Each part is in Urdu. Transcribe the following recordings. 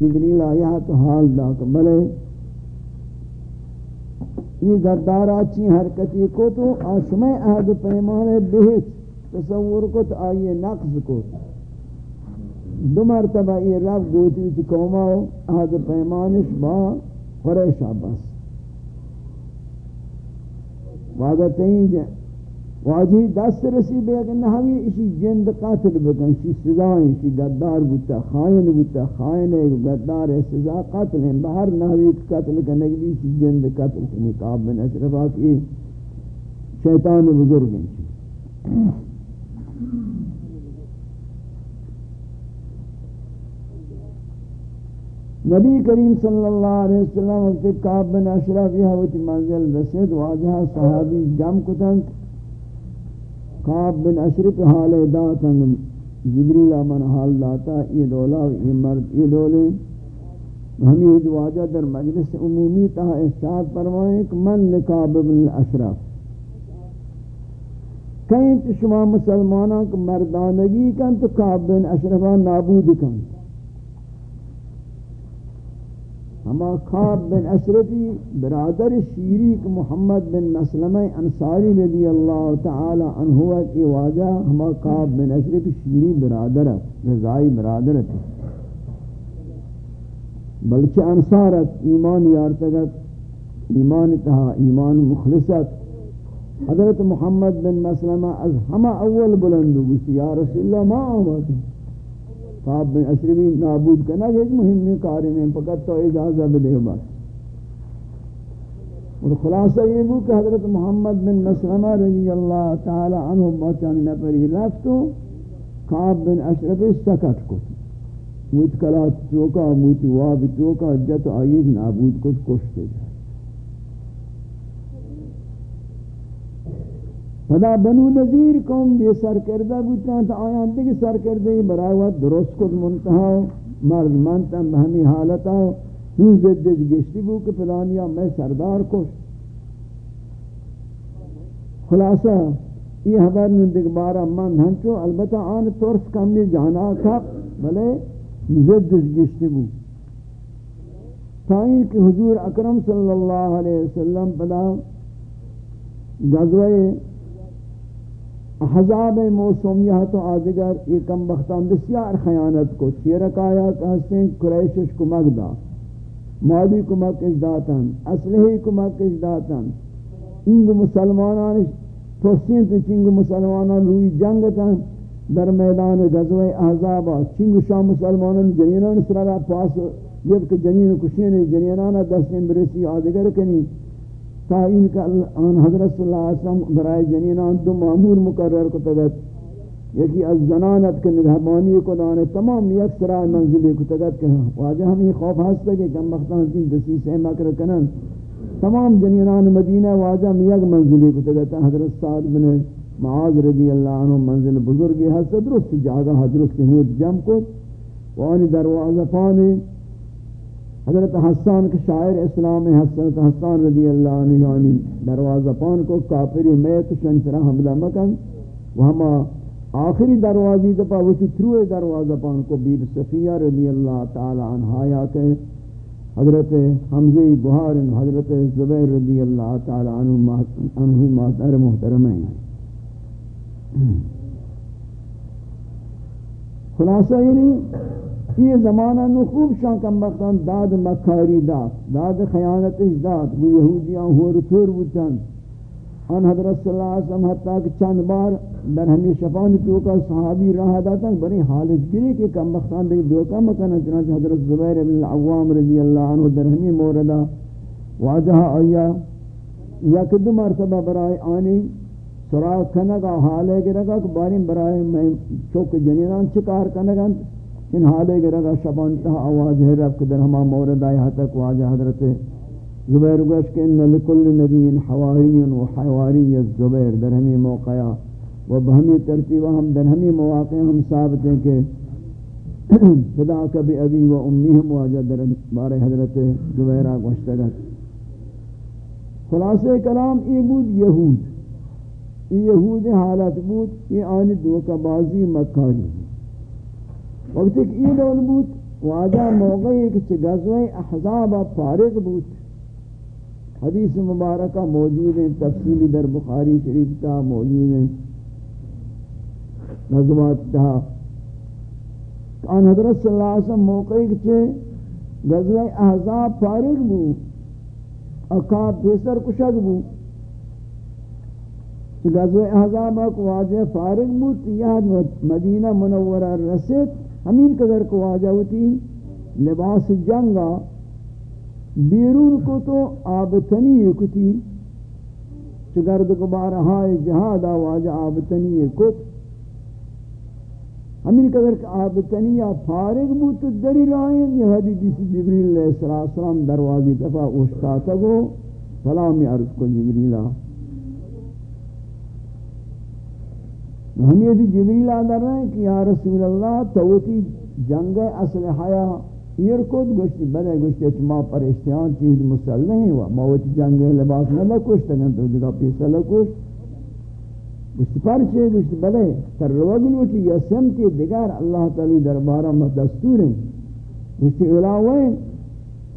جبریل آیا تو حال دا کہ بلے۔ یہ گردار آچی حرکتی کو تو آشمہ عہد پیمان بہت تصور کو تو آئیے نقص کو۔ دو مرتبہ یہ رب گوتی تھی قوما عہد پیمانش با قریش عباس۔ واگتیں جائیں واجی دست رسی بے کہ نحوی اسی جند قاتل بکن شی سزائیں شی گدار بوتا، خائن بوتا، خائن ہے گدار ہے، سزا قاتل ہیں، بہر نحوی قتل کرنے کے لیے شی جند قتل کنی قاب بن اشرفا کی شیطان بزرگ ہیں۔ نبی کریم صلی اللہ علیہ وسلم وقت قاب بن اشرف یہ ہوتی منزل رسید، واجہ صحابی جم کتن خواب بن اشرف حال داتا جبریل من حال داتا، یہ دولا یہ مرد، یہ دولے ہمیں دواجہ در مجلس عمومی تہا احساس فرمائیں کہ من لکاب بن اشرف. کہیں تو شما مسلمانوں کو مردانگی کن تو کعب بن اشرفہ نابود کن. ہما خواب بن اشرفی برادر شیریک محمد بن مسلمہ انصاری رضی اللہ تعالی عنہ کی واجہ ہما خواب بن اشرفی شیری برادر رضائی برادر تھی بلکہ انصارت ایمان یارتگت ایمان تہا، ایمان مخلصت حضرت محمد بن مسلمہ از ہما اول بلندو گوشتی یا رسول اللہ ما آمد خواب بن اشرفی نابود کرنا کہ ایک مہمی کاری نہیں، فقط تو اجازہ بدے بس۔ اور خلاصہ یہ بھی کہ حضرت محمد بن مسلمہ رضی اللہ تعالی عنہ بچانی نپری رفتو خواب بن اشرفی سکت کو موت کلات توکا موت واب توکا جت آئیز نابود کو کشتے جائے فدا بنو نظیر قوم بے سرکردہ بودتا تا آیان دیکھ سرکردہ برای وقت درست کد منتہا مرد منتا بہمی حالتا ہوں۔ زد گشتی بو کہ فلانیا ہاں میں سردار کش۔ خلاصہ یہ حبر نندگ بارا من ہنچو البتہ آن ترس کمی جانا تھا، بلے زد گشتی بو۔ تائیں کہ حضور اکرم صلی اللہ علیہ وسلم پدا غزوہ احزاب موسمیہ تو آدگر یہ کم بختان بسیار خیانت کو شیرک آیا کہتے ہیں قریشش کو مگدا مادی کو مکش داتن اسلحی کو مکش داتن انگو مسلمانان توسین تو چنگو مسلمانان روی جنگتن در میدان غزوہ احزابا چنگو شاہ مسلمانان جنینان سرارا پاس، جبکہ جنین کشین جنینان دستیں برسی آدگر کنی۔ تا این کا آن حضرت صلی اللہ علیہ وسلم برائے جنینان دو معمور مقرر کو تگت یکی از زنانت کے نگہبانی کو دانے تمام یک سرائے منزلی کو تگت کہ واجہ ہم یہ خوف ہستا کہ کم بختان کی دسی سے مکر کنن. تمام جنینان مدینہ واجہ ہم یک منزلی کو تگت حضرت سعید بن معاذ رضی اللہ عنہ منزل بزرگی ہستا درست جاگہ درست ہود جم کو وانی دروازہ پانے حضرت حسان کے شاعر اسلام حسنت حسان رضی اللہ عنہ یعنی دروازہ پان کو کافری میت شنچرہ حملہ مکن۔ وہما آخری دروازی دپا وسی تروے دروازہ پان کو بیب صفیہ رضی اللہ تعالی عنہ یا کہ حضرت حمزی بہار، حضرت زبیر رضی اللہ تعالی عنہ عنہ مادر محترم ہیں۔ خلاصہ یعنی یہ زمانہ نو خوب شان کم بختان داد مکاری داد داد خیانتش داد، وہ یہودیاں ہور تور بودن ان حضرت صلی اللہ علیہ وسلم حتیٰ کہ چند بار در ہمیں شفان تو کا صحابی راہ داتا بڑی حالت گری کہ کم بختان دیکھ دوکا مکانا چنانچہ حضرت زبیر بن العوام رضی اللہ عنہ در ہمیں موردہ واجہ آیا. یک دو مرتبہ برائے آنی سراغ کنگا، حالے گرگا، کہ باریم برائے میں چوک جنینان چکار کنگا ان حالے کے رگا شبان تہا آواز ہے رب در ہما مورد آئی حتک واجہ حضرت زبیر گوش کہ ان لکل نبی حواری و حواری الزبیر در ہمی موقعہ و بہمی ترتیبہ ہم در ہمی مواقع ہم ثابت ہیں کہ خدا کبھی ابی و امی ہم واجہ در بار حضرت زبیرہ گوشتگت خلاصہ کلام ای بود یہود۔ ای یہود حالت بود، ای آنی دوکہ بازی مکاری۔ بود وقت ایک یہ دول بود واجہ موقعی کہ غزوہ احزاب فارغ بود. حدیث مبارکہ موجود ہیں تفصیلی در بخاری شریف تا موجود ہیں نظمات تا. آن حضرت صلی اللہ علیہ وسلم موقعی کہ غزوہ احزاب فارغ بود. اقاب پیسر کشک بود. غزوہ احزاب کو واجہ فارغ بود، یاد مدینہ منورہ رسید. ہمین قدر کو واجہ ہوتی لباس جنگا، بیرون کو تو آبتنی کتی، چگرد کو بارہائے جہاد واجہ آبتنی کت۔ ہمین قدر کہ آبتنی یا فارغ بود تو دری رائیں یہ حدیث جبریل علیہ السلام دروازی دفعہ اوشتا گو، سلامی عرض کو جبریلہ ہم یہ جبریل آدھر رہے ہیں کہ یا رسول اللہ، توتی جنگ اسلحہ ایر کود گوشتی بلے گوشتی اچما پر اشتیان چیز مسلح نہیں ہوا۔ موتی جنگ لباس نہ لکوشتا گن تو جگہ پیسا لکوش گوشتی پر چھے گوشتی بلے تر روگ لوٹی، یا سمتی دگر اللہ تعالی دربارہ میں دستور ہیں۔ گوشتی الہ وین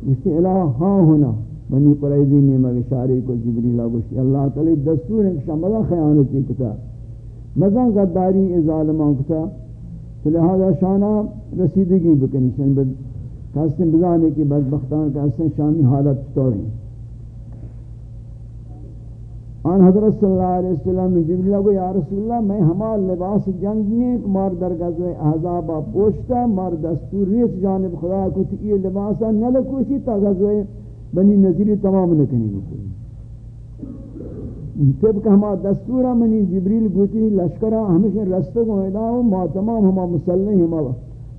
گوشتی الہ ہاں ہونا۔ بنی قریضی نیمہ شاری کو جبریلہ گوشتی اللہ تعالی دستور ہیں کہ شمالہ خیانتی کتا۔ مزان غداری ظالمان کتا لہذا شانہ رسیدگی بکنی شان بد کاسن بزانے کی بدبختان کاسن شانی حالت توڑی آن حضرت صلی اللہ علیہ وسلم نے جبریل کو یا رسول اللہ، میں ہما لباس جنگ میں مار در غزوہ احزاب پوشتا مار دستور ریت جانب خدا کو یہ لباسا نہ لکوشی تا غزوہ بنی نظیر تمام نکنی بکنی۔ طبق ہما دستورا منی جبریل گوتی لشکرہ ہمیشہ رستہ کو اداؤ ما تمام ہما مسلح ہما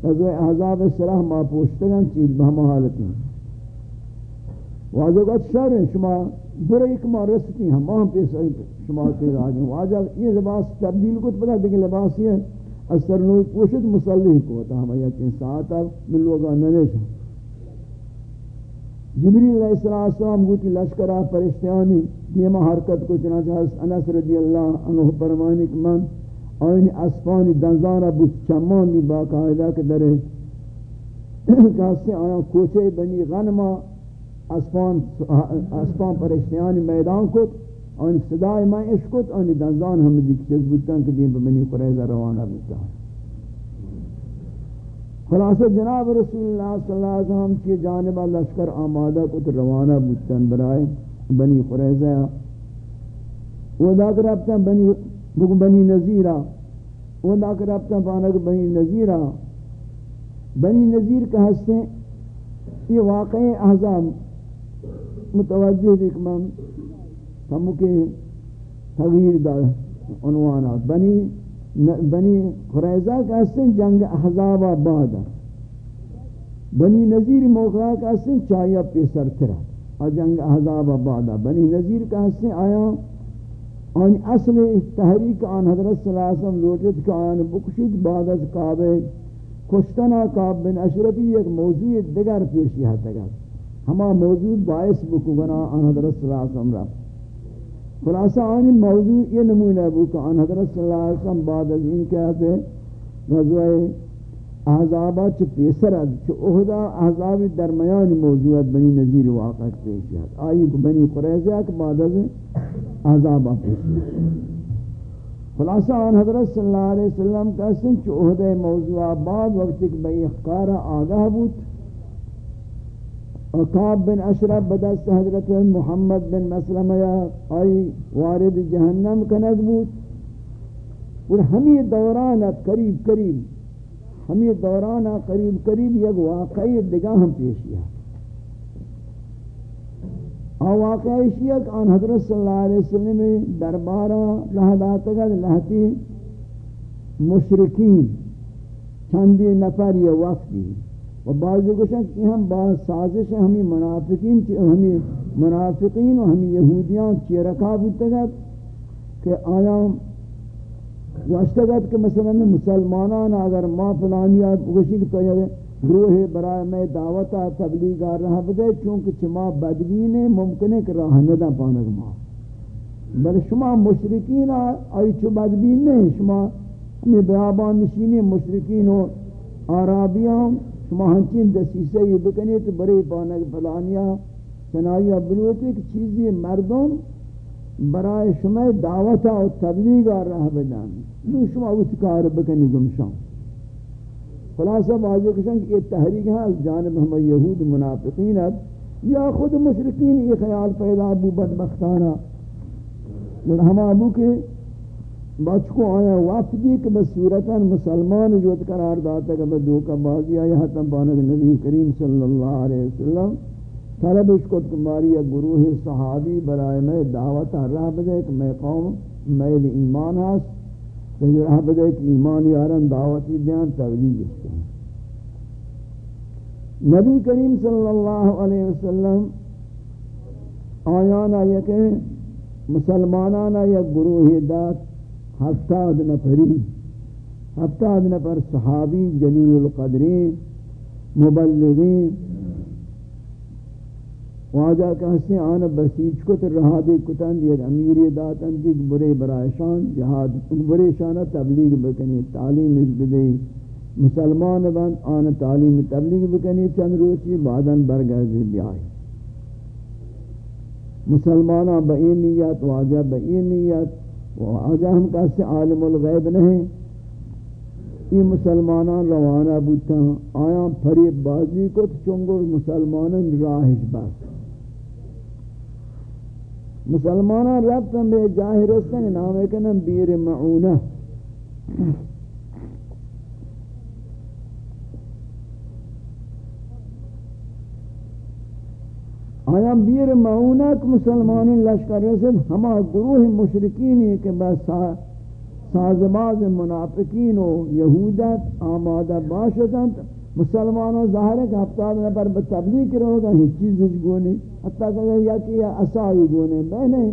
رضو احزاب صلاح ما پوشتگن چیز بہما حالتی ہیں۔ واجہ قد شر ہیں، شما برے ایک ما رستی ہم وہاں پہ شما پیر آگئے واجہ یہ لباس تبدیل کو پتا دیکھ لباس یہ اثر نوی پوشت مسلح کو ہوتا ہم یہ کہ ساعتا من لوگا ننش جبریل علیہ السلام گوتی لشکرہ پرشتیانی، دیما حرکت کو چنانچہ حضرت انس رضی اللہ عنہ فرمانی کہ من آئین اسفانی دنزانا بود چمان دی باقاعدہ کے درے کہاستے آیا کوچے بنی غنما اسفان اسفان پرشتیانی میدان کت، آئین صدای میں اشکت آئین دنزان ہم دیکھ چیز بودتاں کہ دیم بنی قریضہ روانہ بودتا خلاصہ جناب رسول اللہ صلی اللہ علیہ وسلم کی جانب لشکر آمادہ کت روانہ بودتاں برائے بنی قریظہ۔ وہ دا کر بنی بنی بنی وہ دا کر پانک بنی نذیرہ۔ بنی نذیر کا ہستے یہ واقع احزاب متوجہ دیکھمان ہم کے تغییر دا عنوانات۔ بنی بنی قریظہ کا ہستے جنگ احزاب بعد بنی نذیر موقع کا ہستے چاہیہ پیسر ترہ جنگ احزاب بعدا بنی نذیر کا حصے آیا۔ آن اصل تحریک آن حضرت صلی اللہ علیہ وسلم لوٹت کہ آن بکشید بعد از کعبے کشتنا کعب بن اشرفی ایک موضوع دگر پیشی ہے تگا ہما موضوع باعث بکو بنا آن حضرت صلی اللہ علیہ وسلم رب خلاصہ آن موضوع یہ نمونہ بکو آن حضرت صلی اللہ علیہ وسلم بعد از ان کہتے غزوہ احزابہ چھ پیسرد چھ اہدا احزاب درمیان موضوعات بنی نظیر واقع پیشیات آئی بنی قریضہ کے بعد از احزابہ پیشیات خلاصہ آن حضرت صلی اللہ علیہ وسلم کہتے ہیں چھ اہدا موضوع بعد وقت ایک بئی اخکار آگاہ بود۔ اقاب بن اشرف بدست حضرت محمد بن مسلمہ آئی وارد جہنم کنگ بود. اور ہمیں دورانت قریب قریب ہم یہ دوران قریب قریب یک واقعی دگاہ ہم پیشیا اور واقعی شیعہ کہ آن حضرت صلی اللہ علیہ وسلم دربارہ لہداتگا لہتی مشرکین چندی نفر یہ وقتی و بعضی کچھ کہ ہم بعض سازش ہمیں منافقین ہمیں منافقین و ہمیں یہودیان چیرکا بیتگا کہ آیا واشتگت کہ مثلا مسلمانان اگر ما فلانیات گوشی کہ تو یہ گروہ برائے میں دعوتا تبلیغ آ رہا بدے چونکہ چما بدبین ممکن ہے کہ راہ ندا پانک ما۔ بل شما مشرکین آئی چو بدبین نہیں شما ہمیں بیابان نشینی مشرکین و عرابیان شما ہنچین دسیسے یہ بکنی تو بڑے پانک پلانیا چنائیہ بلوٹی کہ چیزی مردم برای شما دعوتا و تبلیغ رہ بدن۔ نو شما اتکار بکنی گمشان۔ خلاصہ واضح کشن کہ یہ تحریک ہے از جانب ہم یہود منافقین ہے یا خود مشرقین یہ خیال پیدا ابو بدبختانا ہم ابو کے بچ کو آیا وافدی کہ بصورتا مسلمان جو قرار داتا کہ بدو کا بازی آیا حتم بانک نبی کریم صلی اللہ علیہ وسلم طلب اس کو تمہاری گروہ صحابی برائے میں دعوت رہ بدے کہ میں قوم میل ایمان ہاست کہ رہ بدے کہ ایمان یارن دعوتی دیان تبلیغ اس نبی کریم صلی اللہ علیہ وسلم آیانا یک مسلمانانا یک گروہ دات ہفتاد نفری ہفتاد نفر صحابی جلیل القدرین، مبلغین. واجہ کہتے ہیں آنا بسیج کو تر رہا دے کتن دیگر امیری داتن، دیگ برے برائشان، جہاد برے شانہ تبلیغ بکنی، تعلیم اس بدے مسلمان بند، آن تعلیم تبلیغ بکنی، چند روچی بعدن برگردی بیائی. مسلمانہ بئی نیت، واجہ بئی نیت وہ واجہ ہم کہتے عالم الغیب نہیں۔ یہ مسلمانان روانہ بوتا آیا پھریب بازی کو چنگر مسلمانان راہش بس۔ مسلمانان ربتا بے جاہر رستن، نام کنم بیر معونہ۔ آیا بیر معونک مسلمانی لشکر رسد ہما گروہ مشرکینی کے بس سازباز منافقین و یہودت آمادہ باشدند. مسلمانوں ظاہر ہے کہ ہفتاد نفر بتبلیغ کرو گا ہی چیز گونے حتیٰ کہ یا کہ اسائی گونے بہنے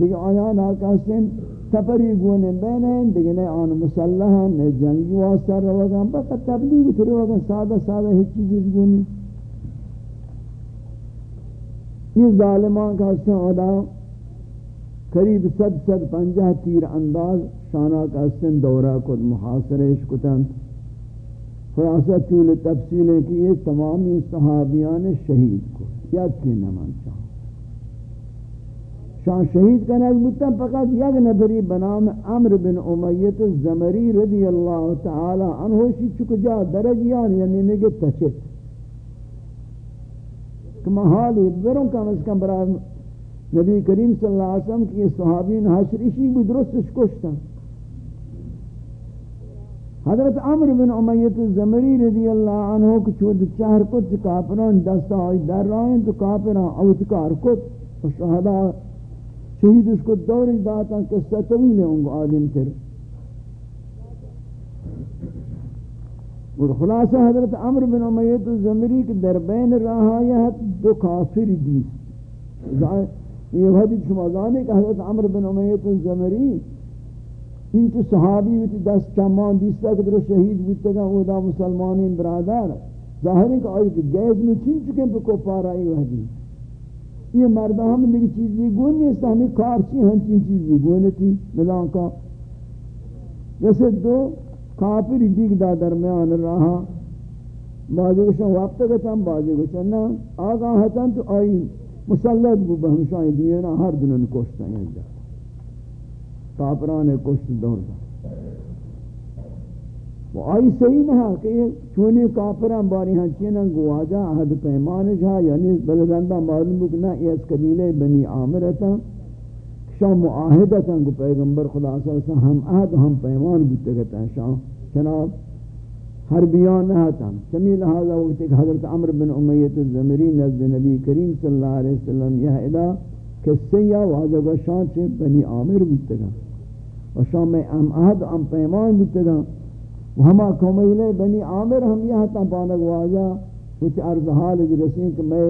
دیکھ آیان آقا سن سفری گونے بہنے دیکھ آن مسلح نے جنگی واسطہ رو گا بس تبلیغ کرو گا سادہ سادہ ہی چیز گونے یہ ظالمان کا حسن ادا، قریب ست ست پنجہ تیر انداز شانہ کا حسن دورہ کد محاصرش کتن خلاصہ طول تفصیلیں کی یہ تمامی صحابیان شہید کو یک کی نمان چاہوں. شان شہید کا نظر نگبتا فقط یک نبری بنام عمر بن امیت الزمری رضی اللہ تعالی عنہ چکو جا درجیان یعنی نگے تچت محالی بروں کم از کم برای نبی کریم صلی اللہ علیہ وسلم کی صحابین حشر اسی بھی درستش کشتا حضرت عمر بن عمیت الزمری رضی اللہ عنہ کو چود چہر کت کافران دستا آئی در رائن تو کافران اوتکار کت شہدہ شہید اس کو دور داتا قصہ طویل ہے انگو آدم تر. اور خلاصہ حضرت عمر بن امیت الزمری کے دربین رہا دو کافر دی یہ حدیث شما زانے کہ حضرت عمر بن امیت الزمری ان تو صحابی ہوتی دس چمان دیستا کہ در شہید بیتا گا وہ دا مسلمانی برادر ظاہر ہے کہ آئی کہ گیز میں چین چکے پہ کو پارا آئی وحدی یہ مردہ ہم لگی چیزی گون نہیں ہے ہمیں کارچی ہم چین چیزی گون تھی۔ ملان کا۔ جیسے دو کافر دیگ دا درمیان رہا۔ بعضی گوشن وقت گتن بعضی گوشن نا۔ آگاہ ہتن تو آئی مسلط بو بہمشائی دینا ہر دنن کوشتا ہے جا۔ کافران کوشت دور دا۔ وہ آئی صحیح نہ کہ چونی کافران باری ہاں چینن گواجا عہد پیمان جا یعنی بلدندہ معلوم بکنا، یہ اس قبیلے بنی عامرتا شام معاہدتا کو پیغمبر خدا صلی اللہ علیہ وسلم ہم عہد ہم پیمان بودتے گتا ہے شام جناب ہر بیان نہ تھا چمی لہذا وقت ایک حضرت عمر بن امیت الزمری نزد نبی کریم صلی اللہ علیہ وسلم یہ ادا قصے یا واجہ و شان سے بنی عامر بودتے گا و شام میں ام عہد ام پیمان بودتے گا و ہما قومیلے بنی عامر ہم یہ تا پانک واجہ کچھ عرض حال جرسیں کہ میں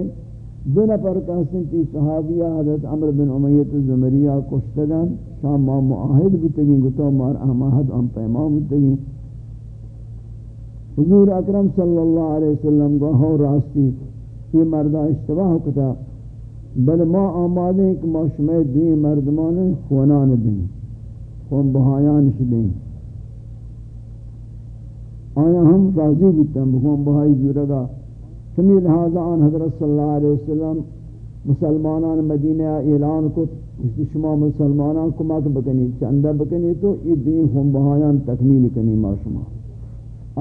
دو نفر کہستن تی صحابیہ حضرت عمر بن عمیت الزمریہ کشتگن. شام ما معاہد بتگی گتو مار احمد ام پیمان بتگی حضور اکرم صلی اللہ علیہ وسلم کو ہو راستی یہ مردہ اشتباہ کتا. بل ما آمادے ہیں کہ ما شمع دوئی مردمان خونان دیں خون بہایان دیں آیا ہم راضی بودتا بخوان بہائی زورگا. سمی لہذا آن حضرت صلی اللہ علیہ وسلم مسلمانان مدینہ اعلان کو اس شما مسلمانان کمک بکنی چندہ بکنی تو یہ دین ہم بہایان تکمیل کنی ما شما.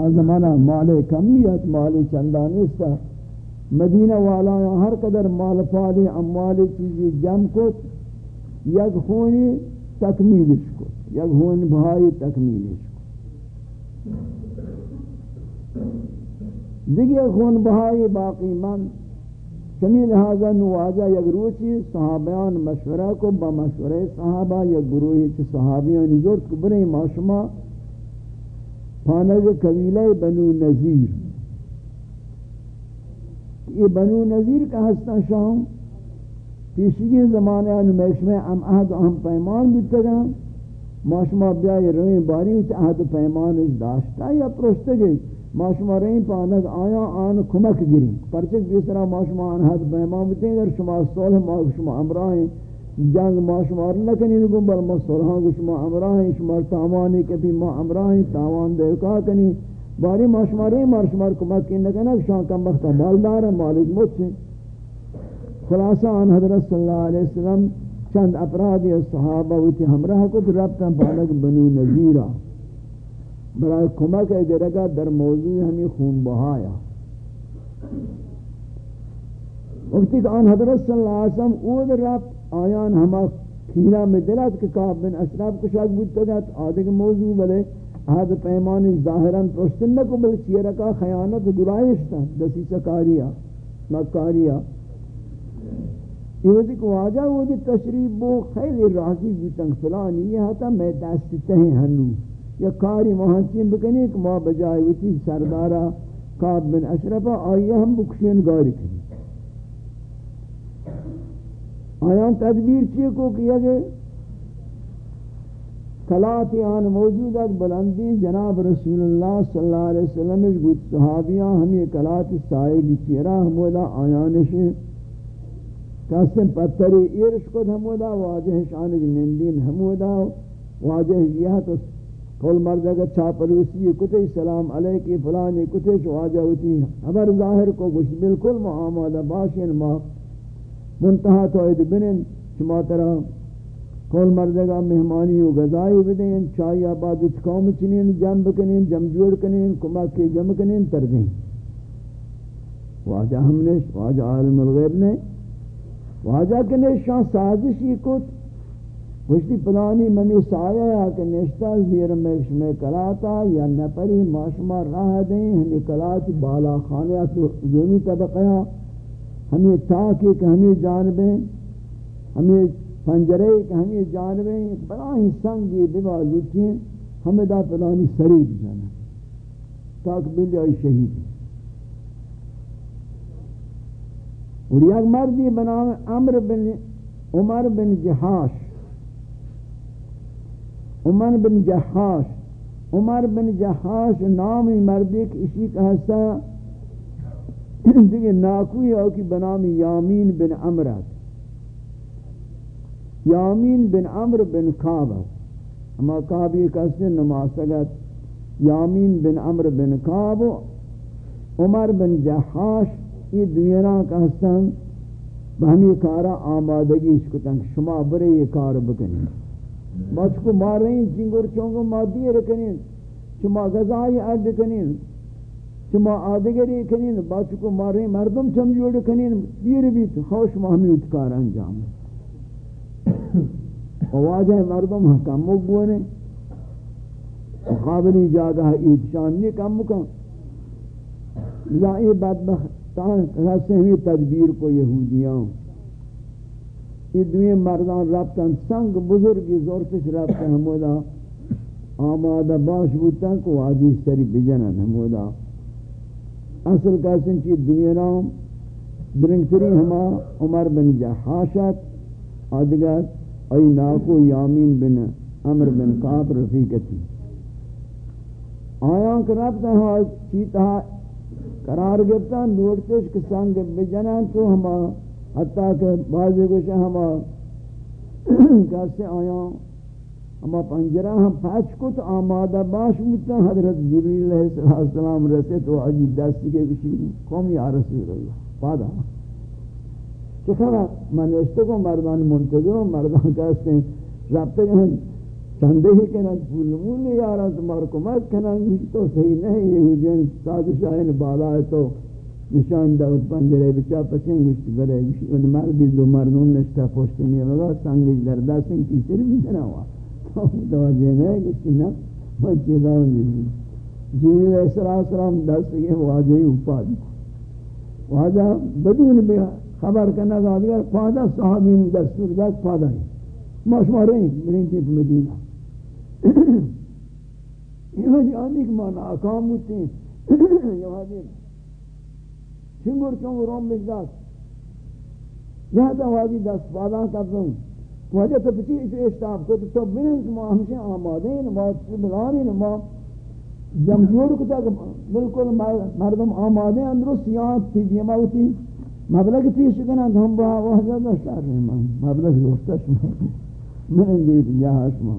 آزمانہ مال کمیت، مال چندہ نیستا مدینہ والا ہر قدر مال فالی، اموال چیزی جم کو یک خونی تکمیلش کو یک خونی بہائی تکمیلش کو دیگه خون بہائی باقی من چمی لہذا نواجہ یک روچی صحابیان مشورہ کو با مشورہ صحابہ یک گروہی چی صحابیان زورت کو برئی معاشمہ پانگ قبیلہ بنو نظیر یہ بنو نظیر کا ہستا شام پیشگی زمانے نمیش میں ام عہد و پیمان بیتا گا معاشمہ بیائی روئیں باری ہوتی عہد و پیمان اس داشتا یا پرشتے گئی ماشما رہیں پانک آیا، آن کمک گری پرچک جس طرح ماشما آن حد بہمان بتیں، اگر شما صلح ما شما امراہیں جنگ ماشما نکنی نگم بل ما صلحان کو شما امراہیں شما تاوانی کبھی ما امراہیں تاوان دیوکا کنی باری ماشما رہیں مار شما کمک کی نکنی شان کم وقتا بالدار ہے مالک مت سے خلاصہ آن حضرت صلی اللہ علیہ وسلم چند افرادی صحابہ ہوتی ہمراہ کو ربطا بالک بنو نظیرہ برای کمک درگا در موضوع ہمیں خون بہایا وقتی کہ آن حضرت صلی اللہ علیہ وسلم اود رب آیان ہما کھینا میں دلت کہ کعب بن اشراب کشاک بودتا جات آدھے کے موضوع بلے آدھ پیمانی ظاہراً پرشتن نکو، بلے چیرکا خیانت گرائشتا دسی سکاریا مکاریا یہ وقتی کہ واجہ وہ تشریف بو، خیلی راضی بودتا فلانی یہ ہتا میں دستے ہیں ہنو. یا کاری مہانچین بکنی کہ ما بجائے وتی سردارا قاب بن اشرفا آئیے ہم بکشین گاری کنی؟ آیان تدبیر چیئے کو کیا گئے کلاتی آن موجود ہے بلندی جناب رسول اللہ صلی اللہ علیہ وسلم اس گوت صحابیاں ہمیں کلاتی سائے گی چیرہ ہمودا آیانش کسن پتری ایرش کد ہمودا واجہ شانج نندین ہمودا واجہ یہ تو کول مرد اگر چاپلوسی کتے سلام علیکی، فلانی کتے شواجہ ہوتی خبر ظاہر کو کچھ بالکل معاملہ باشین، ما منتہا توید بنن شما ترہ کول مرد اگر مہمانی و غذائی بدین چاہی آباد اس قوم چنین جم بکنین، جم جوڑ کنین کمک کے جم کنین تر دیں واجہ ہم نے، واجہ عالم الغیب نے۔ واجہ کنے شاہ سازشی کت گوشتی پلانی منی سایہ یا کہ نشتا زیر میکش میں کلاتا یا نپری ماشما راہ دیں، ہمیں کلاتی بالا خانیات دومی طبقیاں ہمیں تاکی کہ ہمیں جانبیں، ہمیں پنجرے کہ ہمیں جانبیں ایک بڑا ہی سنگی بیوا لوٹیں ہمیں دا پلانی سریب جانا تاک بلی آئی شہید اور یک مردی بنام عمر بن عمر بن جہاش۔ عمر بن جہاش عمر بن جہاش نام مردک اسی کا حصہ دیکھیں ناکوی ہو کی بنام یامین بن عمرت یامین بن عمر بن کعبت اما کعبی کسی نماسگت یامین بن عمر بن کعب، عمر بن جہاش یہ دوینا کا حصہ بہمی کارا آمادگی اس کو تنگ، شما برے یہ کار بکنی۔ بس کو مار رہی چنگر چونگو مادی رکنین، چما غذائی ارد کنین، چما آدگری کنین بس کو مار رہی مردم چم جوڑ کنین، دیر بیت خوش محمود کار انجام. واجہ مردم کم مگونے قابلی جاگہ ایدشان نہیں کم مکن. لائی بدبختان رسے ہوئی تدبیر کو یہودیاں یہ دوئے مردان رابطان سنگ بزرگی زورتش رابطان ہمودا، آمادہ باش بودتاں کو آجی سری بجنن ہمودا۔ اصل کاسن چی دوئے نام درنگتری ہما عمر بن جہاشت آدگر ای ناکو یامین بن عمر بن قاب رفیقتی۔ آیاں کہ رابطان ہاں چیتا قرار گفتان نوڑتش کہ سنگ بجنن تو ہما حتیٰ کہ بعضی کچھ ہما کیسے آیا اما پنجرہ ہم پاچ کو تو آمادہ باش مجھتا حضرت جبریل علیہ السلام رسے تو عجیب دستی کے کسی قوم یا رسول اللہ پادا چکھرا من اشتو کو مردان منتظر ہوں مردان کہتے ہیں رابطے ہیں چندے ہی کہنا پول مولی یارا تمہار کو مرد تو صحیح نہیں یہ جن حجین سادشاہین بالا ہے تو نشان داود پنجرے بچا پسیں گوشت برے ان مردی دو مردون نشتا پوشتے نہیں لگا سانگیش در دستیں تیسر بھی جنا ہوا تو متوجہ نہیں گوشتی نا میں چیزا ہوں جیسی جیوی علیہ السلام دست یہ واجہی اوپا دی واجہ بدون بھی خبر کرنا گا دیگر فادہ صحابین دستور دست فادہ ہی ما شما رہیں برین تیپ مدینہ یہ وجہ آدھی کہ مانا اکام ہوتے ہیں یہ وجہ چنگور و روم مجداز یہاں تا واجی دست بادا کردوں واجی تو پچی اچھو اشتاب کو تو بنن کہ ما ہمشہ آمادے ہیں ما بلانے ہیں ما جمجور کو تک بلکل مردم آماده ہیں اندرو سیاد تھی دیما ہوتی مبلغ پیش کنند هم با وحدہ دستار رحمان مبلغ دوستش ما من اندیت جہاش ما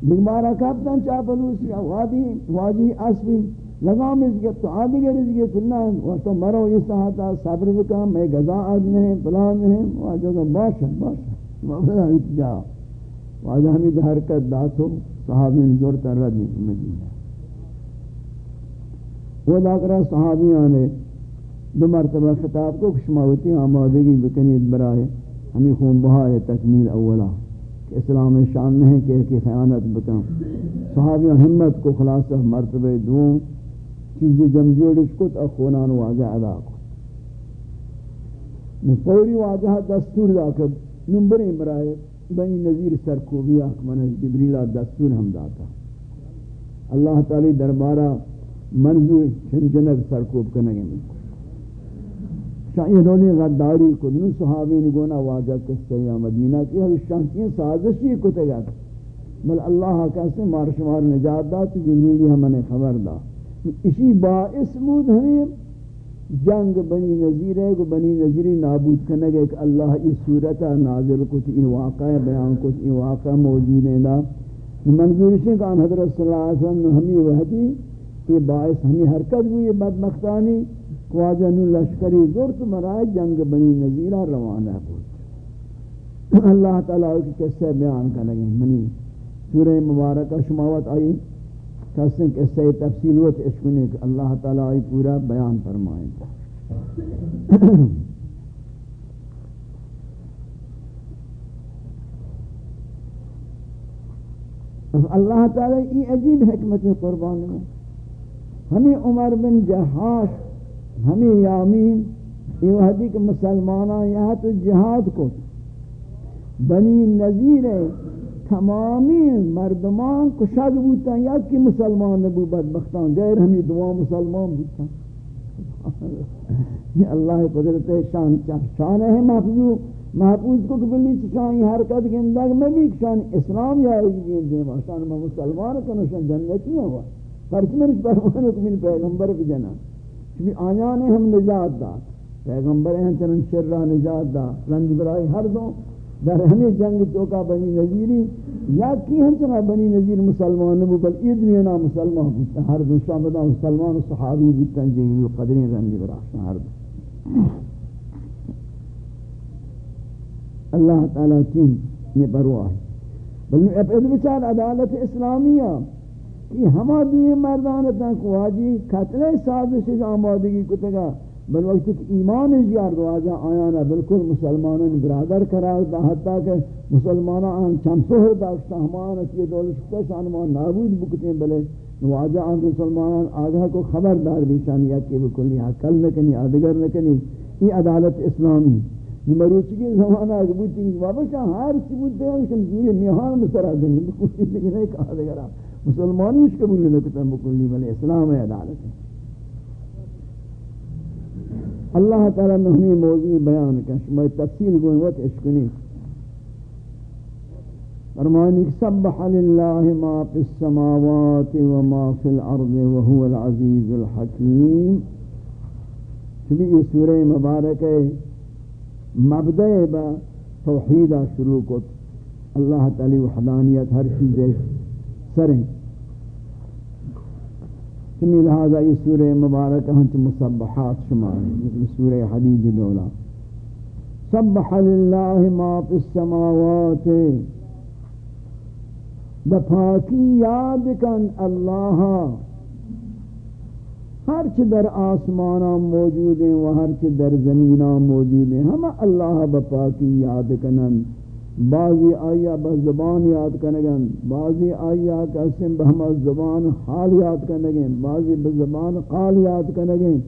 دیگه ما را کبتن چاپلوسی واجی وادی اسبی لگام ازگت تو آدگر ازگت کلن و تو مرو اس ساعتا صبر بکم میں گزا آج نہیں پلان نہیں واجہ کہ باشا باشا مبلغ اتجا واجہ ہمیں حرکت داتو۔ صحابین زورتا ردی مدینہ وہ داکرہ صحابیان نے دو مرتبہ خطاب کو کشماوتی آمادگی بکنید برائے۔ ہمیں خون بہائے تکمیل اولا۔ کہ اسلام شان نہیں، کہ خیانت بکن۔ صحابی ہمت کو خلاصہ مرتبہ دوں۔ چیزی جمجوڑش کت اخونان واجہ ادا کو فوری واجہ دستور دا کر نمبریں برائے بنی نظیر سرکوبیا من جبریلہ دستور ہم داتا. اللہ تعالی دربارہ منظور چنجنک سرکوب کنگے میں شاہی رولی غداری کو دنو صحابین گونا واجہ کستے یا مدینہ کی ہے شانچین سازشی کو تگا بل اللہ کیسے مار شمار نجات دا تو جبریلی ہمیں خبر دا. اسی باعث بود ہمیں جنگ بنی نظیر ہے کہ بنی نظیری نابود کرنے گئے کہ اللہ اس صورتہ نازل کچھ، این واقع بیان کچھ، این واقع موجود ہے منظور اسی کہ حضرت صلی اللہ علیہ وسلم ہمیں وحدی کہ باعث ہمیں حرکت ہوئی بدمختانی خواجہ نو لشکری زورت مرائے جنگ بنی نظیرہ روانہ بود۔ اللہ تعالیٰ کی قصہ بیان کر لگے منی، سورہ مبارکہ شماوت آئی۔ کسن قصہ تفصیل وقت اشکنے کہ اللہ تعالیٰ آئی پورا بیان فرمائیں اللہ تعالیٰ یہ عجیب حکمت قربان میں ہمیں عمر بن جہاش، ہمیں یامین، یہ وحدی کہ مسلمانہ یہاں تو جہاد کو۔ بنی نظیر تمامی مردمان کشاد بودتا یا کی مسلمان نبو بدبختان، غیر ہمیں دعا مسلمان بودتا یہ اللہ. قدرت شان شان ہے محفوظ محفوظ کو کبلی شان حرکت گندگ میں بھی شان اسلام یا دیما شان میں مسلمان کنشان جنتی ہوا. پرچمنش پرمانو کمیل پیغمبر کی جنہ چونکہ آیان ہم نجات دا پیغمبر ہیں چنن شرہ نجات دا رنج برائی ہر دو در ہمیں جنگ چوکا بنی نظیری یا کی ہم چنا بنی نظیر مسلمان نبو بل اید مینا مسلمان بودتا ہر دو شامدہ مسلمان و صحابی بودتا جنگی و قدرین رنج برائی ہر دو. اللہ تعالیٰ کی یہ پرواہ ہے. بلکہ اب بچار عدالت اسلامیہ کہ ہما دوی مردان تک واجی قتل سازش آمادگی کتگا بل وقت ایمان جیار دو آجا آیانا بالکل مسلمانان برادر قرار دا، حتی کہ مسلمانان چم سہر داشتا ہمانا کی دول شکتا شانمان نابود بکتے ہیں بلے واجہ آن مسلمانان آگاہ کو خبردار بھی شانیہ کی بکلی حقل نکنی، آدگر نکنی۔ یہ عدالت اسلامی۔ مروچی کے زمانہ اگر بودتی بابا شاہ ہر چی بودتے ہیں کہ میہان میں سرا دیں۔ بکلی لیکن ایک آدگر آپ مسلمانی اس قبول نہ کرتا بکلی بلے اسلام ہے عدالت۔ ہے اللہ تعالی نے موضوع بیان کیا، شما تفصیل گوئیں، وقت اشکنی فرمانی سبح للہ ما فی السماوات وما فی الارض وهو العزیز الحکیم۔ چلی یہ سورہ مبارک ہے، مبدع با توحیدہ شروع کت اللہ تعالی وحدانیت ہر چیز سریں چمی لہذا یہ سورہ مبارکہ ہنچ مصبحات شمار ہیں سورہ حدید دولا۔ سبح للہ ما فی السماوات۔ بپاکی یاد کن اللہ۔ ہر چھ در آسمانا موجود ہیں و ہر چھ در زمینہ موجود ہیں ہم اللہ بپاکی یاد کنن۔ بعضی آیا بزبان یاد کنگن، بعضی آیا کسیم بہم زبان حال یاد کنگن، بعضی بزبان قال یاد کنگن۔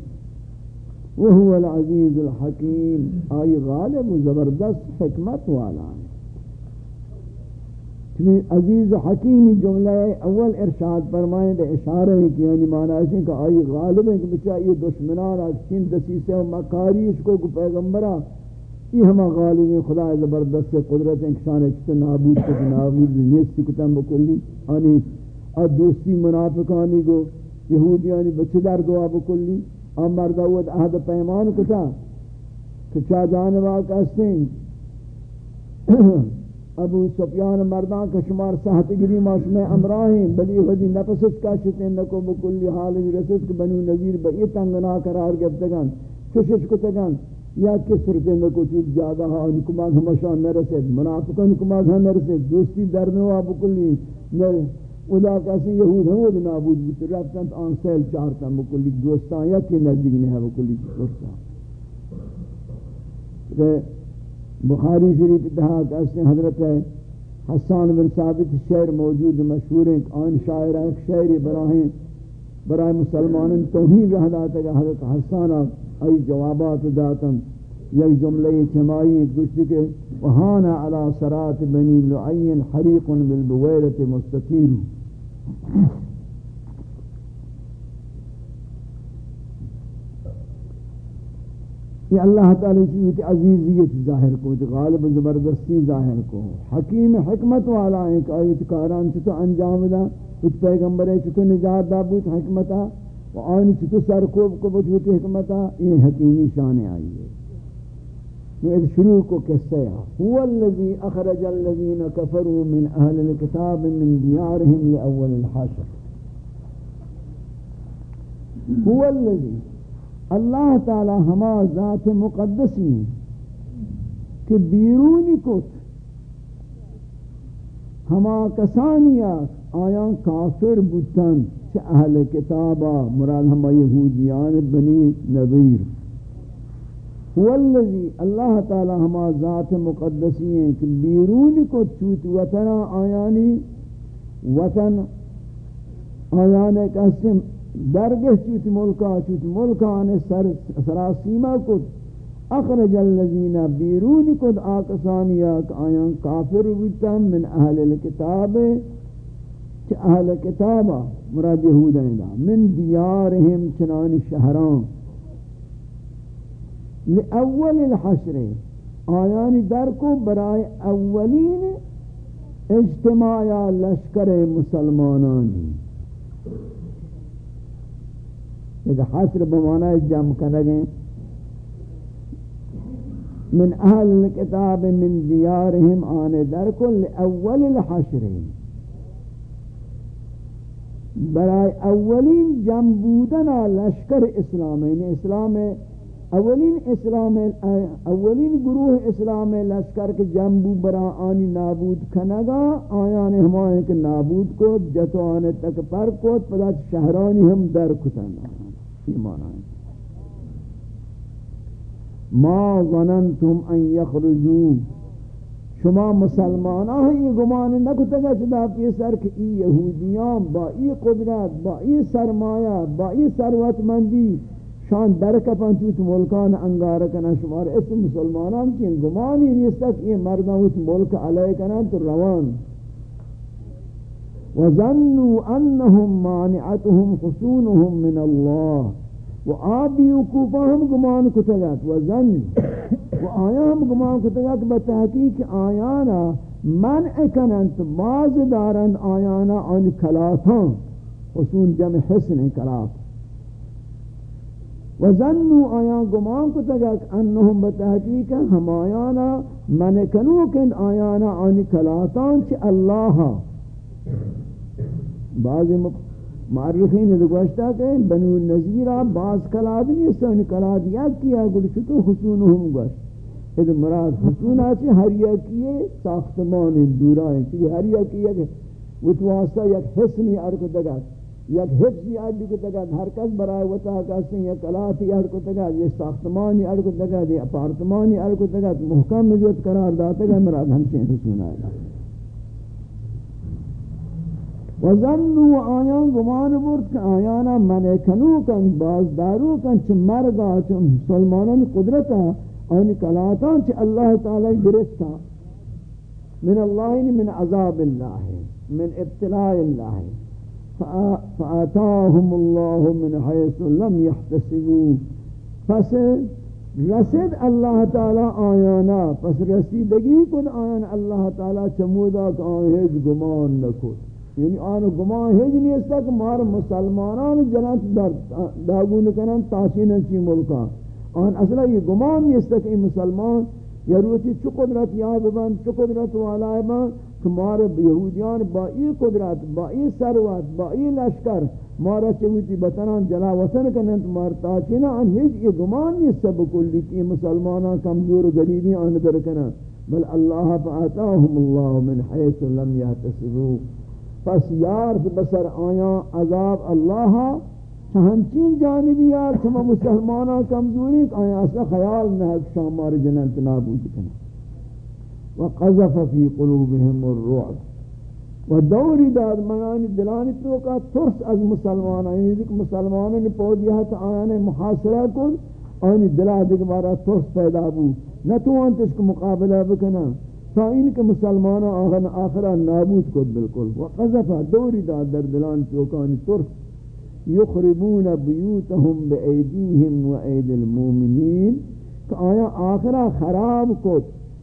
وہو العزیز الحکیم۔ آئی غالب و زبردست حکمت والا ہے۔ چمی عزیز حکیمی جملہ اول ارشاد فرمائیں دے اشارہ ہے کہ یعنی معنی ہے کہ آئی غالب ہے کہ بچہ یہ دشمنان اچھین دسیسے و مکاریش کو کو پیغمبرہ یہ ہمہ غالبی خدا زبردست قدرت انکشان اچھتے نابود کو نابود نیستی کتن بکلی۔ یعنی آنی اد دوستی منافقانی کو یہودیانی بچے در دعا بکلی۔ آن مردود عہد پیمان کتا کہ چاہ جانبا کہستے ہیں ابو سفیان مردان کا شمار ساحت گری ماش میں امراہیں بلی وجی نفست کا شتیں نکو بکلی، حال رسد کہ بنو نظیر بئی تنگنا قرار گفتگان، چشش کتگان یا کس صورتیں نکو چیز جاگا ہا نکماغ ہمشان نرسد منافقہ نکماغ ہم نرسد دوستی درنوا بکلی ادا کسی یہود ہم وہ نابود بیتے رفتن آن سیل چارتا بکلی دوستان یا کی نزدیک نہیں ہے بکلی دوستان بخاری شریف اتحاق اس حضرت حسان بن ثابت شعر موجود مشہور ہیں آن شاعر ایک شعر براہیں برائے مسلمان توہین رہ داتا کہ حضرت حسان ای جوابات داتا یک جملہ چمائی کچھ کہ وہانا علی سرات بنی لعین حریق بالبویرت مستطیر. یہ اللہ تعالی کی عزیزیت ظاہر کو غالب زبردستی ظاہر کو. حکیم حکمت والا ایک آیت کاران چھتو انجام دا کچھ پیغمبر ہے چھتو نجات دا بوت حکمتا و آنی چھتو سرکوب کو بوت حکمتا یہ حکیمی شان آئی ہے۔ یہ شروع کو قصہ ہے۔ هو الذي اخرج الذين كفروا من اهل الكتاب من ديارهم لاول الحشر۔ هو الذي اللہ تعالی ہما ذات مقدسی کہ بیرونی کت، ہما کسانیات آیا کافر بودتن۔ چھ اہل کتابا، مراد ہما یہودیان بنی نظیر والذی اللہ تعالی ہما ذات مقدسی ہیں کہ بیرونی کت چوت وطنا آیانی، وطن آیان قسم درگہ چوت ملکا چوت ملکا آنے سر سراسیما کت اخرج اللذین بیرون کت آکسانیات آیان کافر بیتا من اہل الكتاب. چھ اہل کتابا مراد یہود ہیں من دیارہم چنان شہران لأول الحشر. آیانی در کو برای اولین اجتماع لشکر مسلمانانی اذا حسر بمانا جمع کنگیں من اہل الكتاب من دیارهم آنے در کل اول الحشر. برای اولین جمع بودنا لشکر اسلام یعنی اسلام اولین اسلام، اولین گروہ اسلام لشکر کے جنبو برا آنی نابود کنگا، آیان ہمائیں کہ نابود کو جتو آنے تک پر کو پدا شہرانی ہم در کتن. ایمان آئیں ما ظننتم ان یخرجو شما مسلمان آہیں یہ گمان نکتا گا چدا پیسر کہ ای یہودیان با ای قدرت، با ای سرمایہ، با ای ثروت مندی شان درکپن چوت ملکان انگار کنا شمار اس مسلمانان کی گمانی نیست کہ یہ مردان اس ملک علیہ کنا تو روان۔ وظنوا انهم مانعتهم حصونهم من الله وآبی وکوفا ہم گمان کتگت وظن و آیا ہم گمان کتگت بتحقیق آیانا منع کنند باز دارند آیانا آن کلاتان حسون جمع حسن کلات وظنوا آیان گمان کو تگک انہم بتحقیق ہم آیانا من کنوکن آیانا آنی کلاتان چی اللہ بعض معرخین نے گوشتا کہ بنو نظیرہ بعض کلات نہیں، اس سے کلات یاد کیا، گل چھتو حسونہم گوشت۔ ادھ مراد حسون آچی ہر یکیے ساختمان دورائیں چیزی ہر یکیے کہ وہ واسطہ یک حسنی ارکو تگک یک حفظی عدی کو تگا ہر کس برای وطا کسی یک کلاتی عدی کو تگا یہ ساختمانی عدی کو تگا یہ اپارتمانی عدی کو تگا محکم نجوت قرار داتا گا مراد ہمشین حسون آئے۔ وظنوا آیان گمان برد کہ آیانا منکنو کن بازدارو کن چھ مرگا چھ مسلمانان قدرتا آنی کلاتان چھ اللہ تعالی گرفتا من اللہ یعنی من عذاب اللہ، من ابتلاء اللہ. فآتاهم الله من حيث لم يحتسبوا پس رسد اللہ تعالی آیانا، پس رسیدگی کن آیان اللہ تعالی چمودا کہ آن ہج گمان نکو یعنی آن گمان ہج نہیں اس تک مار مسلمانان جنات در داگون کنن تاشین چی ملکا آن اصلا یہ گمان نہیں اس تک این مسلمان یا روچی چو قدرت یاد بند چو قدرت والا بند مار یہودیان با ای قدرت، با ای ثروت، با ای لشکر مارا چویتی بطنان جلا وطن کنند، مار تاچینا ان ہیچ یہ گمان نہیں سب کلی کی مسلمانان کمزور و غریبی آن در کنند. بل اللہ فآتاهم اللہ من حیث لم یحتسبو پس یار بسر آیا عذاب اللہ ہنچین جانبی یار چما مسلمانان کمزوری، آیا اصلا خیال نہ شامار جننت نابود کنند وقذف في قلوبهم الرعب. ودوری داد منانی دلانی تو کا ترس از مسلمان یعنی کہ مسلمانوں نے پودیا ہے آیان محاصرہ کن اور دلا دیکھ بارا ترس پیدا بو. نہ تو انت اس کو مقابلہ بکنا تا ان کے مسلمانوں آخر آخرہ نابود کو بالکل. وقذف دوری داد در دلان تو کا ترس یخربون بیوتهم بأیدیهم و اید المومنین. کہ آیا آخرہ خراب کو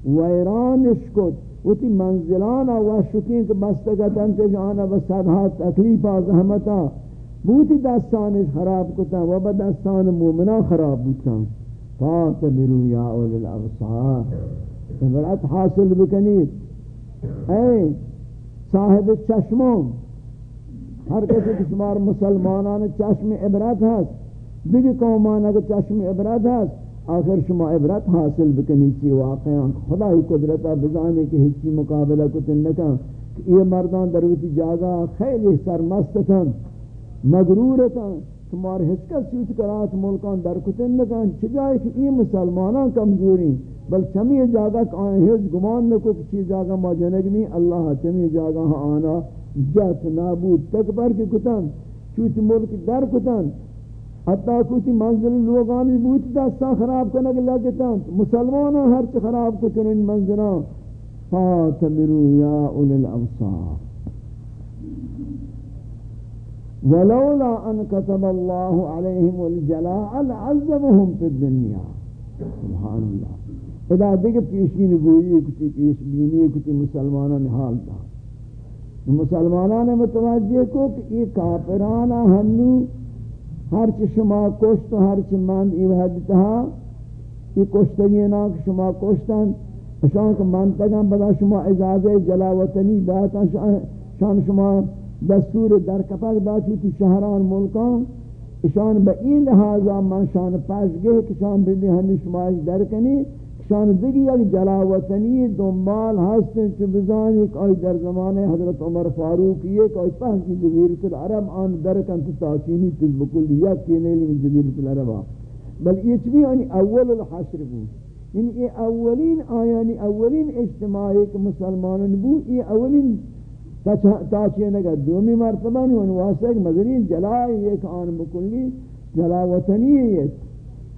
ویرانش کد وتی منزلان و شکین که بستگتن که جانا و صدها تکلیف و زحمتا بوتی دستانش خراب کتا و با دستان مومنا خراب بوتا فاتبرو یا اول الابصار عبرت حاصل بکنید. اے صاحب چشموں ہر کسی کہ شمار مسلمانان چشم عبرت ہست دیگه قومان اگر چشم عبرت ہست آخر شما عبرت حاصل بکنی چی واقعا خدای قدرتا بزانے کہ ہچی مقابلہ کتن نکا کہ یہ مردان دروتی جاگا خیلی سرمست سرمستتن، مغرورتن. تمہار حس کا سوچ کرات ملکان در کتن نکا چجائے کہ یہ مسلمانان کمزوری ہیں بل چمی جاگا کہ آئیں حس گمان نکو کہ جاگا ما جنگنی اللہ چمی جاگا ہاں آنا جت نابود تکبر کی کتن چوچ ملک در کتن، حتی کچھ منزل لوگانی بوتی دستا خراب کنگ لگتا مسلمان ہر چی خراب کتن ان منزلان فاتبرو یا اولی الابصار۔ ولولا ان كتب الله عليهم الجلاء لعذبهم في الدنيا سبحان الله اذا دیکھ پیشین گوئی کتی پیش بینی کتی مسلمانان حال تھا مسلمانان متوجہ کو کہ یہ کافرانہ ہنو، ہر چی شما کشت و ہر چی مند ای وحدتها ای کشتگی نا کہ شما کشتن، شان کہ منتگم بدا شما اجازه جلاوطنی داتا، شان شما دستور در کپک داتی تی شہران ملکان، شان با این لحاظا من شان پشگه که شان بلی همی شما در کنی شان دیگی یک جلاوطنی دنبال هستن چه بزانی که آئی در زمان حضرت عمر فاروق یہ کہ آئی پہنچی جزیرت العرب، آن درکن تو تاچینی تج بکل یک کینیلی من جزیرت العرب. بل یہ چوی آنی یعنی اول الحشر بود. یعنی یہ اولین آیانی اولین اجتماعی کہ مسلمانان بود یہ اولین تاچینی کا دومی مرتبہ نہیں یعنی واسطہ ایک مذرین جلائی ایک آن بکلی جلاوطنی ہے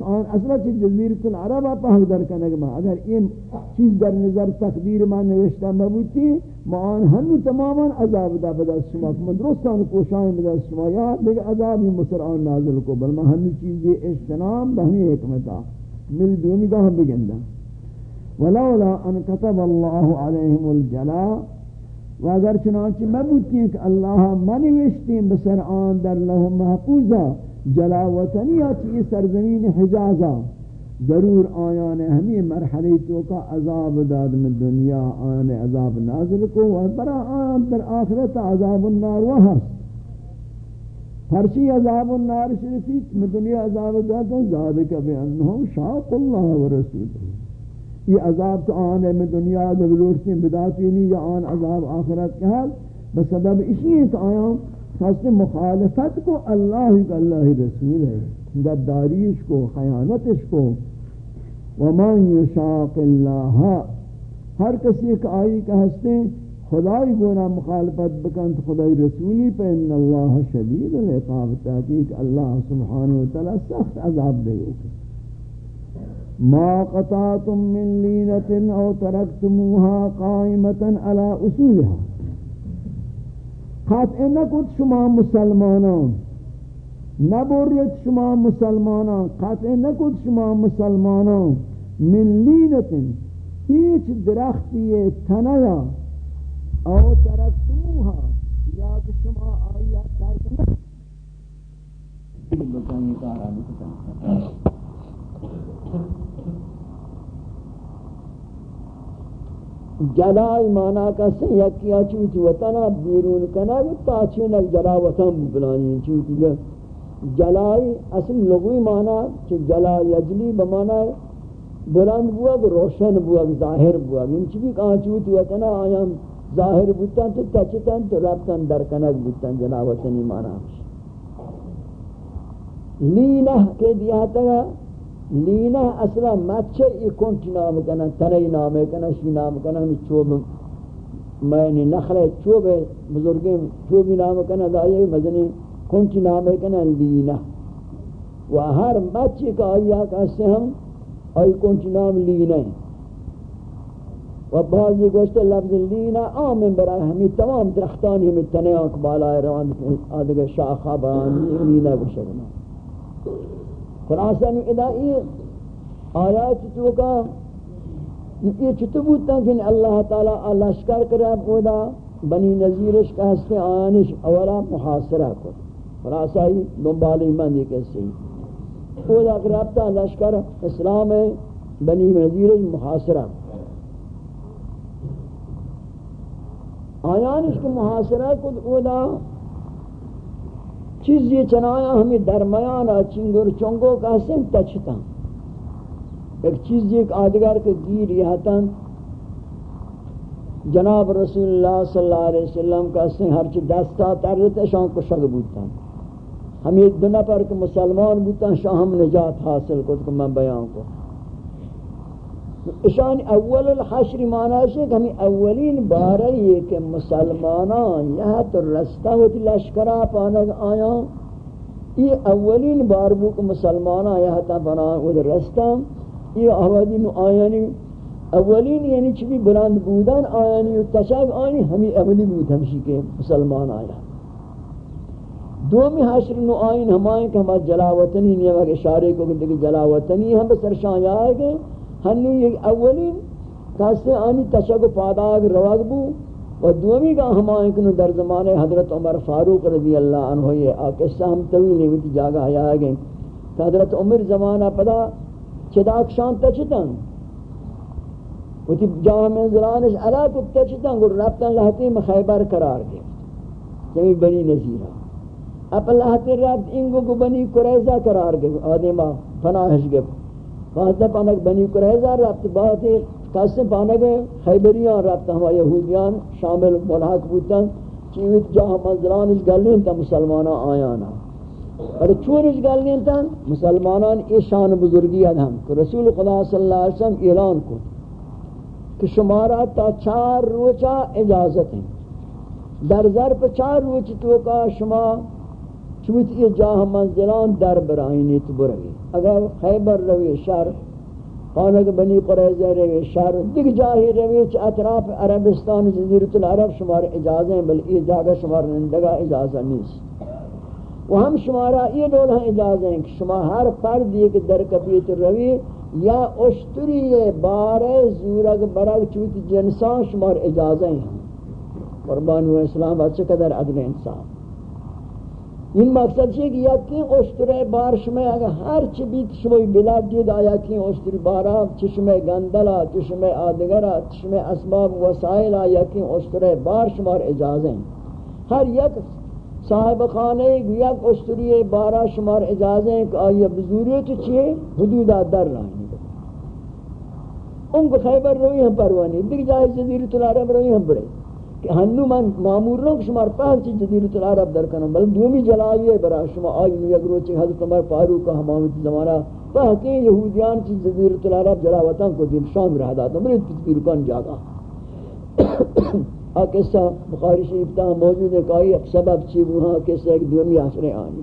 آن اصلا چی جزیرت العرب پا حق در کنگ ما. اگر این چیز در نظر تقدیر ما نوشتا مبوتی ما آن همی تماما عذاب دا بدست شما. من درستان کوشاین بدست شما. یا دیگه عذابی مصر آن نازل کو. بل ما همی چیزی اشتنام بہمی حکمتا. مل دومی گاہ بگندہ ولولا ان كتب الله عليهم الجلاء و اگر چنانچہ مبوتی کہ اللہ منوشتیم بسر آن در لهم محفوظا. جلا وطنی چی سرزمین حجازہ ضرور آیان ہمیں مرحلی تو کا عذاب داد میں دنیا، آیان عذاب نازل کو و برا آیان در آخرت عذاب النار وہاں ہرچی عذاب النار شرفی میں دنیا عذاب داد ذالک بانہم شاق اللہ و رسول یہ عذاب تو آنے میں دنیا دبلوٹتی بداتی نہیں یا آن عذاب آخرت کے حال بسبب اسی ایک آیان خاص مخالفت کو اللہ کا اللہ رسول ہے، غداریش کو، خیانتش کو۔ ومن یشاق اللہ ہر کسی ایک آئی کا ہستے خدای گونا مخالفت بکن تو خدای رسولی پہ ان اللہ شدید العقاب تحقیق اللہ سبحانہ وتعالی سخت عذاب دے گا ما قطعتم من لینت او ترکتموها قائمتا على اصولها قطع نکت شما مسلمانان. نبرید شما مسلمانان. قطع نکد شما مسلمانان. من لینت هیچ درختی تنیا. او ترکتموها یا که شما آیا ترک نکد بکنی کارا بکتا جلائی مانا کا سیکیا چوتی وطنا بیرون کنا تا چینک جلا وطن بلانی چوتی جا جلائی اصل لغوی معنی کہ جلا یجلی بمانا بلند بوا روشن بوا ظاہر بوا ان چی کہاں چوت وطنا آیا ظاہر بوتن تو تچتن تو ربتن درکنک بوتن جلا وطنی معنی لینہ کے دیا تگا لینہ اصلا مچے ای کنٹ نام کنا تنی نام کنا شی نام کنا ہمی چوب میں نخل چوب بزرگی چوبی نام کنا دائی مزنی کنچ نام ہے کنا لینا و ہر بچے کا آیا کہتے ہم آئی کنچ نام لینا ہے و بعض یہ گوشت لفظ لینا آمن برای ہمیں تمام درختانی ہمیں تنیاں کبالا روان آدھگا شاخہ بران لینا بشکنا خلاصہ نو ادائی آیات تو کا یہ چھتو بودتا کہ اللہ تعالی اللہ شکر کرے بودا بنی نظیرش کا ہستے آیانش اولا محاصرہ کو خلاصائی دنبال ایمان یہ کیسے ہی۔ وہ اگر رابطہ لشکر اسلام ہے، بنی مزیر محاصرہ۔ آیان اس کو محاصرہ کو اولا چیز یہ چنایا ہمیں درمیان چنگر چنگو کا سن تچتا ایک چیز ایک آدگر کے گیر یہاں جناب رسول اللہ صلی اللہ علیہ وسلم کا سن ہر چیز دستا ترتا شان کو شک بودتا ہم یہ دنہ پر کہ مسلمان بوتا شاہ ہم نجات حاصل کو تو بیان کو اشان اول الحشر معنی ہے کہ ہمیں اولین بارہ یہ کہ مسلمانان یہاں تو رستہ ہوتی لشکرہ پانک آیا. یہ اولین بار بو کہ مسلمانان یہاں تا بنا وہ رستہ یہ آوازی نو آیانی. اولین یعنی چبی بلند بودن آیانی و تشاق آنی ہمیں اولی بود ہمشی کے مسلمان آیا. دومی حشر نو آئین ہمائیں کہ ہمارا جلاوطنی نہیں ہے اشارے کو کہ جلاوطنی ہم سرشان آئے گے ہنو یہ اولین کاسے آنی تشک و پاداغ رواق بو و دومی کا ہمائیں کہ در زمانے حضرت عمر فاروق رضی اللہ عنہ یہ آقصہ ہم طویل نہیں ہوتی جاگہ آئے گئے۔ کہ حضرت عمر زمانہ پدا چداک شان تچتن وتی جامع منزلانش علا کو تچتن گر رفتن لہتی میں خیبر قرار گئے۔ جمی بنی نظیرہ اپ اللہ تے رب انگو کو بنی قریظہ قرار گئے۔ آدمہ پناہش گئے۔ واسطہ پانک بنی قریظہ رب بات قسم پانک خیبریان رب ہوا یہودیان شامل ملحق بودتن چیویت جا جاہ منزلانش گلین تا مسلمانہ آیانا اور چورش گلین تا مسلمانان ای شان بزرگی ہم کہ رسول خدا صلی اللہ علیہ وسلم اعلان کو کہ شمارا تا چار روچا اجازت ہیں در ظرف چار روچ تو کا شما چوت یہ جاہ منزلان در برائنی تو بروی اگر خیبر روی شر خانق بنی قریضہ روی شر دیکھ جاہی روی چھ اطراف عربستان جزیرت العرب، شمار اجازیں بل یہ جاگہ شمار نندگا اجازہ نیس و ہم شمارا یہ دول ہیں اجازیں کہ شما ہر فرد یہ در کبیت روی یا اشتری بار زورگ برگ چوت جنسان شمار اجازیں ہیں۔ قربان و اسلام اچھا قدر عدل انسان۔ این مقصد ہے کہ یکی اشتر بار شما اگر ہر چی بیت شما بلاد دید، آیا کی اشتر بارا چشم گندلا چشم آدگرا چشم اسباب وسائل، آیا کی اشتر بار شمار اجازیں ہر یک صاحب خانے یک اشتری بارا شمار اجازیں کہ آیا بزوریت چیئے حدودہ در رہنی ان کو خیبر روئی ہم پروانی دیکھ جائے جزیرت العرب روئی ہم بڑے کہ ہنو من معمور نو شمار پہل چی جزیرت العرب در کنم بل دومی جلائی ہے برا شما آئی یک روچی حضرت عمر فاروق کا ہمامت زمانہ پہل کہ یہودیان چی جزیرت العرب جلاوطان کو دیم شام رہ داتا مرید پتپیر کن جاگا۔ آ قصہ بخاری شریف تا موجود ہے کہ آئی سبب چی وہاں قصہ ایک دومی آسرے آنی۔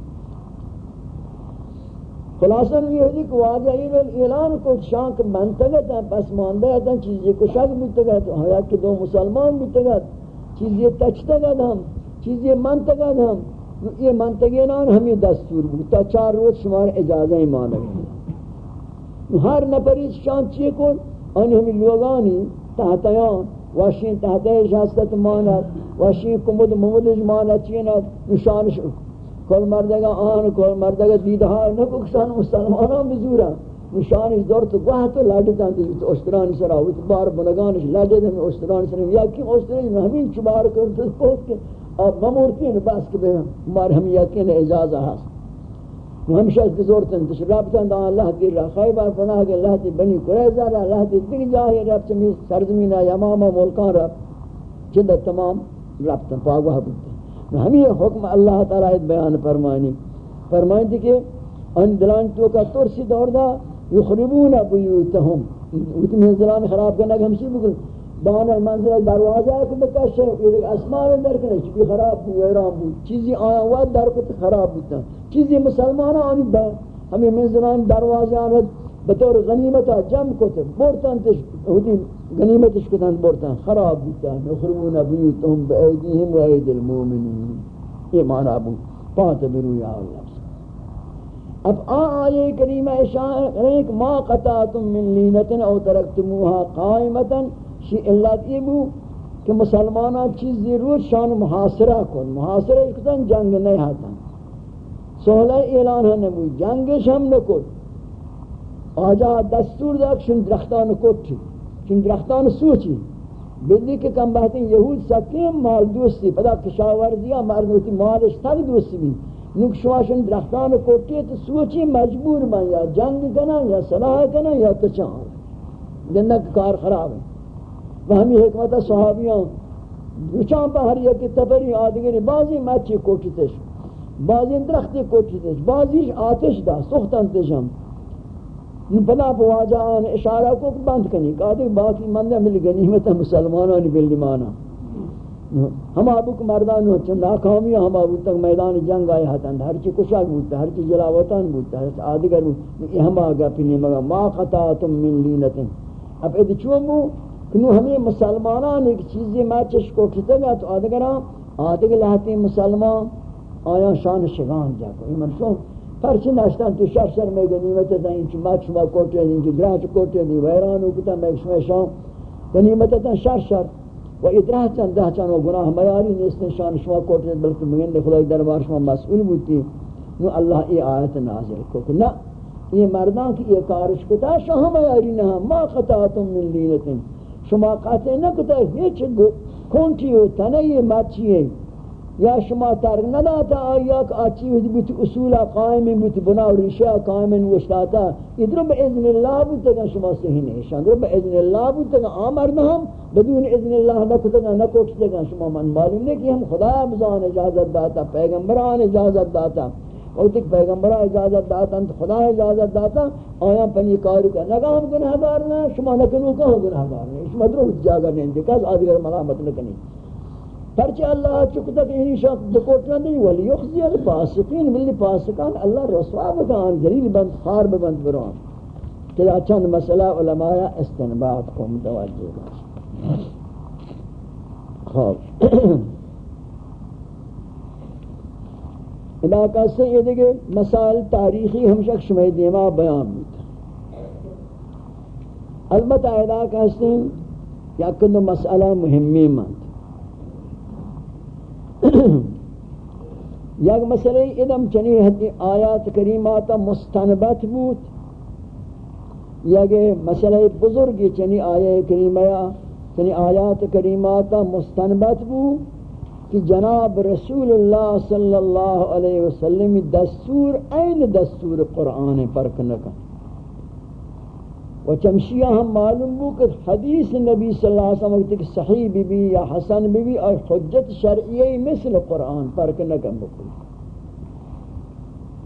خلاصہ یہ ہے کہ واضح یہ اعلان کو شانک منتگت ہیں، پس ماندہ ہیں چیزی کو شک بودتگت ہایا کہ دو مسلمان بودتگت چیزی تچتگد هم چیزی منتگ هم. یہ منتگینان ہمی دستور بود. تا چار روز شمار اجازه ایمانه ہر نپری شان چیه کن؟ آن همی لوگانی تحتیان واشین تحتیش جست ماند. واشین کمود ممودش ماند. چیند نشانش. کل مردگا آن کل مردگا دیدہا نکو کشان مسلمانان بزورن. نشانش دور تو گوه تو لڑتا تو اشترانی سرا ویت بار بنگانش لڑتا ہمیں اشترانی سرا۔ یکی اشترانی میں ہمیں چبار کرتے پوت کے اب ممورتی ہیں بس کہ ہمار ہم۔ یقین اجازہ ہست ہمیشہ اس دزورتن تش رابطان دا اللہ کی را خیبہ فناہ کے اللہ تی بنی قریضہ را، اللہ تی دیکھ جاہی رب چمی سرزمین یمامہ ملکان رب جدہ تمام رابطان پاگوہ بودتے ہمیں حکم اللہ تعالی بیان فرمانی فرمائیں تھی کہ ان دلان تو کا ترسی دور دا یخربون بیوتہم اتنے دلان خراب کرنا کہ ہمشی بکل بان المنزل دروازہ کو بکش یہ اسمان اندر کرنے چکی خراب ہو ویران ہو چیزی آیا ہوا در کو خراب ہوتا چیزی مسلمان آنی با. ہمیں منزلان دروازہ آنت بطور غنیمت جمع کتے بورتان تش ہدی غنیمتش کتن بورتان خراب بیتا نخربون بیوتهم بأیدیهم و اید المومنین یہ معنی ابو پانت برو یا اللہ اب آ آئے کریمہ اشارہ ایک ما قطعتم من لینت او ترکتموها قائمتا، شی اللہ ایبو کہ مسلمانہ چیز ضرور شان محاصرہ کن، محاصرہ کتن جنگ نہیں ہاتا سہلہ اعلان ہے نبو جنگش ہم نکل آجا دستور داک شن درختان کوٹی شن درختان سوچی بلی کہ کم بہتے یہود سکیم مال دوستی، پدا کشاورزیا مردوتی مالش تک دوستی بھی۔ نوک شما شن درختان کوٹی تو سوچی مجبور من، یا جنگ کنا یا صلاح کنا یا کچان جنک کار خراب ہے. وہ ہمیں حکمت صحابیاں، رچان پہ ہر یک تبری آدگری بعضی مچی کوٹی تش. بعضی درختی کوٹی تش. بعضی آتش دا، سختن تشم. بلا بواجہ آن اشارہ کو بند کنی. کہتے باقی مندہ مل غنیمت مسلمانان باللیمانا ہم ابو کو مردان ہو چند ناکامی ہم ابو تک میدان جنگ آئے ہاتند ہر چی کشاک بودتا ہر چی جلاوطان بودتا ہر چی آدگر بودتا ہم آگا پینی مگا، ما خطاتم من لینتن۔ اب ادھ چون کنو ہمیں مسلمانان ایک چیزی مچش کو کھتا گا تو آدگران آدگر لہتی مسلمان آیا شان شگان جا کو۔ ایمان شون پرچی نشتن تو شش سر میں غنیمت ہے این چی مات شما کوٹے این چی گراچ کوٹے دی ویران کتا میں شما شام غنیمت ہے شش سر و ادراہ چند ده چند و گناه. میاری نیستن شان شما کوٹے بلکه مگن خدای دربار شما مسئول بودی. نو اللہ ای آیت نازل کو کہ نہ یہ مردان کی یہ کارش کتا شاہ میاری نہ ما قطعتم من لینتن شما قطع نہ کتا ہیچ کونٹی ہو تنہی مچی ہے یا شما تر نداتا آیا کہ آچی ہوئی بیت اصولا قائم بیت بنا و رشاہ قائم وشتاتا ادھر با اذن اللہ بیتا شما صحیح نہیں شاندر با اذن اللہ بیتا گا آمرد ہم بدون اذن اللہ نکتا گا نکوکتا شما من معلوم نہیں کہ ہم خدا بزان اجازت داتا، پیغمبران اجازت داتا. اور تک پیغمبران اجازت داتا، انت خدا اجازت داتا. آیا پنی کاری کا نگا ہم گناہ دارنا شما نکنو کہاں گناہ دارنا شما درو جاگر نہیں دیکھا آدھگر ملامت نکنی. پرچہ اللہ چکتا کہ انہی شخص دکوٹنا نہیں ولی یخزی الفاسقین ملی فاسقان اللہ رسوا بکان، جلیل بند، خار ببند بران. کہ چند مسئلہ علماء استنباد کو متوجہ باش خواب علاقہ سے یہ دیکھے، مسائل تاریخی ہم شخص میں دیما بیان ہوتا البتہ علاقہ سے یا کندو مسئلہ مہمی مند. یک مسئلہ ادم چنی حدی آیات کریماتا مستنبت بود. یک مسئلہ بزرگی چنی آیات کریماتا چنی آیات کریماتا مستنبت بود کہ جناب رسول اللہ صلی اللہ علیہ وسلم دستور این دستور قرآن پر کنکا و چمشیہ ہم معلوم بو کہ حدیث نبی صلی اللہ علیہ وسلم کہ صحیح بی بی یا حسن بی بی اور حجت شرعی مثل قرآن پر کنکا بکل۔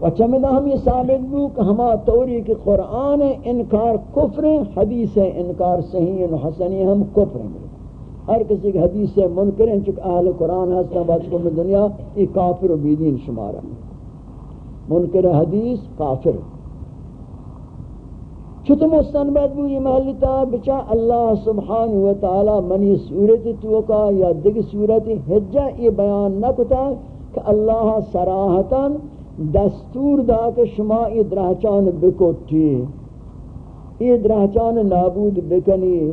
و چمدہ ہم یہ ثابت بو کہ ہما توری کہ قرآن انکار کفر حدیث انکار صحیح و حسنی ہم کفر ہیں۔ ہر کسی کی حدیث سے منکر ہیں چکہ اہل قرآن ہستا بات کو میں دنیا، یہ کافر و بیدین شمارا منکر حدیث کافر چھت مستنبت بو یہ محلتا بچا اللہ سبحانہ وتعالی منی صورت توقع یا دگ صورت حجہ یہ بیان نہ کتا کہ اللہ سراحتا دستور دا کہ شما یہ درہچان بکوٹی، یہ درہچان نابود بکنی۔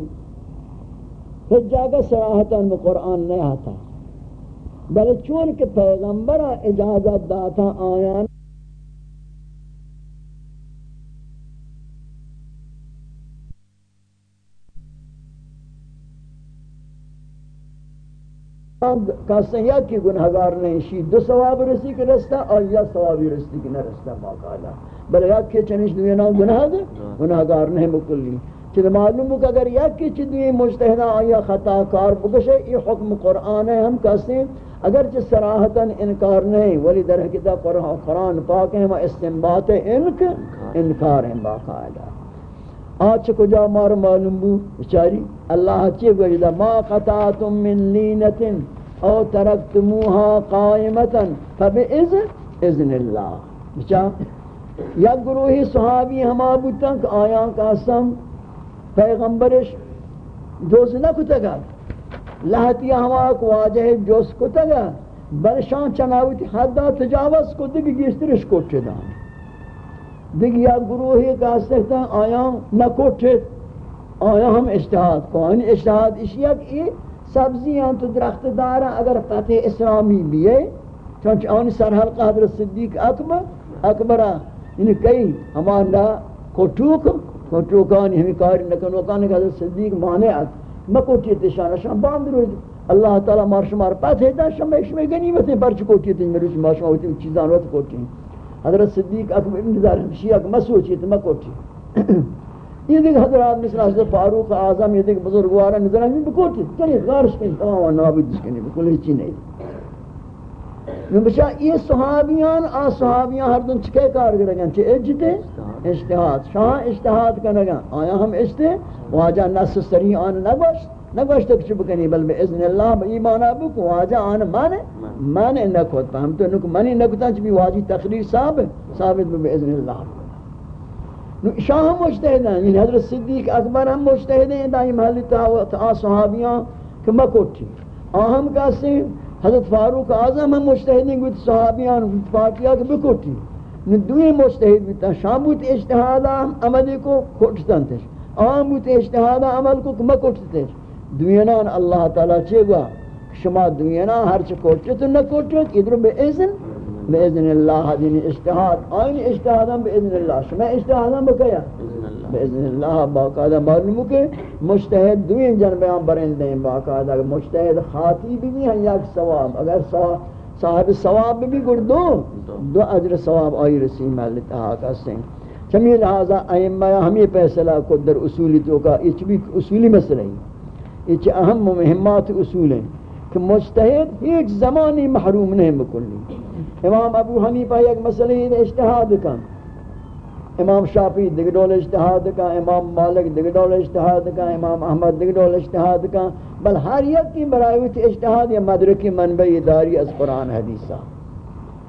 حجہ کا سراحتا میں قرآن نہیں آتا۔ بلے چون کہ پیغمبر اجازت داتا آیان کہتے ہیں کہ گناہگار نہیں شی دو ثواب رسی کے رستہ اور یا ثوابی رسی کے نہ رستہ باقاعدہ بلے یا کہ چنش دوئے نا گناہ دے گناہگار نہیں مکلی چیز معلوم ہو کہ اگر یک کی چیز دوئی مجتہدہ آیا خطا کار بکشے، یہ حکم قرآن ہے، ہم کہتے ہیں، اگرچہ سراحتاً انکار نہیں، ولی در حقیقت قرآن پاک ہیں وہ استنبات انک، انکار ہیں باقاعدہ آج کجا مار معلوم بو؟ بچاری اللہ چی گوشتا ما قطعتم من لینت او ترکتموها قائمتا فبئذن اذن اللہ۔ بچار یک گروہی صحابی ہما بوتا کہ آیاں کا پیغمبرش جوز نہ کتا گا۔ لہتیا ہما کو واجہ جوز کتا گا۔ برشان چناویتی حدہ تجاوز کو دیگی گیسترش کوچے دان یا گروہی کا سکتا آیا نہ کوچے آیا ہم اشتہاد کو۔ آنی اشتہاد اشیاء کی سبزیاں تو درخت دارا اگر فتح اسلامی بھی ہے، چونچہ آنی سرحلقہ حضرت صدیق اکبر اکبرہ یعنی کئی ہمارا کوٹوک کو چوکانی ہمیں کاری نکنوکانی کہ حضرت صدیق مانے آت۔ مکوٹی تشان شان باند روز۔ اللہ تعالی مار شمار پاس ہے دا شما شما غنیمت ہے پرچ کوٹی تے میرے شما شما ہوتی چیزاں وقت کوٹی حضرت صدیق اکبر ابن زار شیعہ کہ مسوچی تے مکوٹی یہ دیکھ حضرات مثل حضرت فاروق اعظم، یہ دیکھ بزرگوارا نظر ہمیں بکوٹی چلیے غارش کہیں تمام نابد جس کہیں بکل ہی چی نہیں۔ میں بچا، یہ صحابیان، آ صحابیان ہر دن چکے کار کریں چھے اجتے اجتہاد۔ شاہ اجتہاد کرنگا آیا ہم اجتے واجہ نس سری آن نگوشت نگوشت کچھ بکنی بل میں اذن اللہ با ایمانا بکو واجہ آن مانے مانے نکوت پا ہم تو نکو منی نکتا چھ بھی واجی تقریر ثابت ثابت با اذن اللہ شاہ ہم مجتہد ہیں یعنی حضرت صدیق اکبر ہم مجتہد ہیں، دائی محلی تا صحابیان کہ مکوٹی آہم کہتے ہیں حضرت فاروق اعظم ہم مجتہد ہیں کہ صحابیان اتفاقیہ کہ بکوٹی دوی مجتہد بیتا شام بوت اجتہادا عملی کو کھوٹتن تش آم بوت اجتہادا عمل کو کما کھوٹتن تش دوینان اللہ تعالی چھے گا شما دوینان ہر چھ کھوٹتن نہ کھوٹت ادھر بے اذن بے اذن اللہ دین اجتہاد آئین اجتہادا بے اذن اللہ شما اجتہادا بکیا بے اذن اللہ۔ باقاعدہ معلوم کہ مجتہد دوین جنبیان برندیں باقاعدہ مجتہد خاطی بھی ہیں یا ثواب اگر ثواب صاحب ثواب بھی گر دو دو اجر ثواب آئی رسی محلت آقا سنگ۔ چمی لہذا ائمہ ہمیں فیصلہ کو در اصولی تو کا یہ بھی اصولی مسئلہ ہے یہ اہم مہمات اصول ہیں کہ مجتہد ایک زمانی محروم نہیں مکلی۔ امام ابو حنیفہ ایک مسئلہ اجتہاد کا۔ امام شافی دگڈول اجتہاد کا، امام مالک دگڈول اجتہاد کا، امام احمد دگڈول اجتہاد کا۔ بل ہر یک کی برایوت اجتہاد یا مدرکی منبع داری از قرآن حدیثہ۔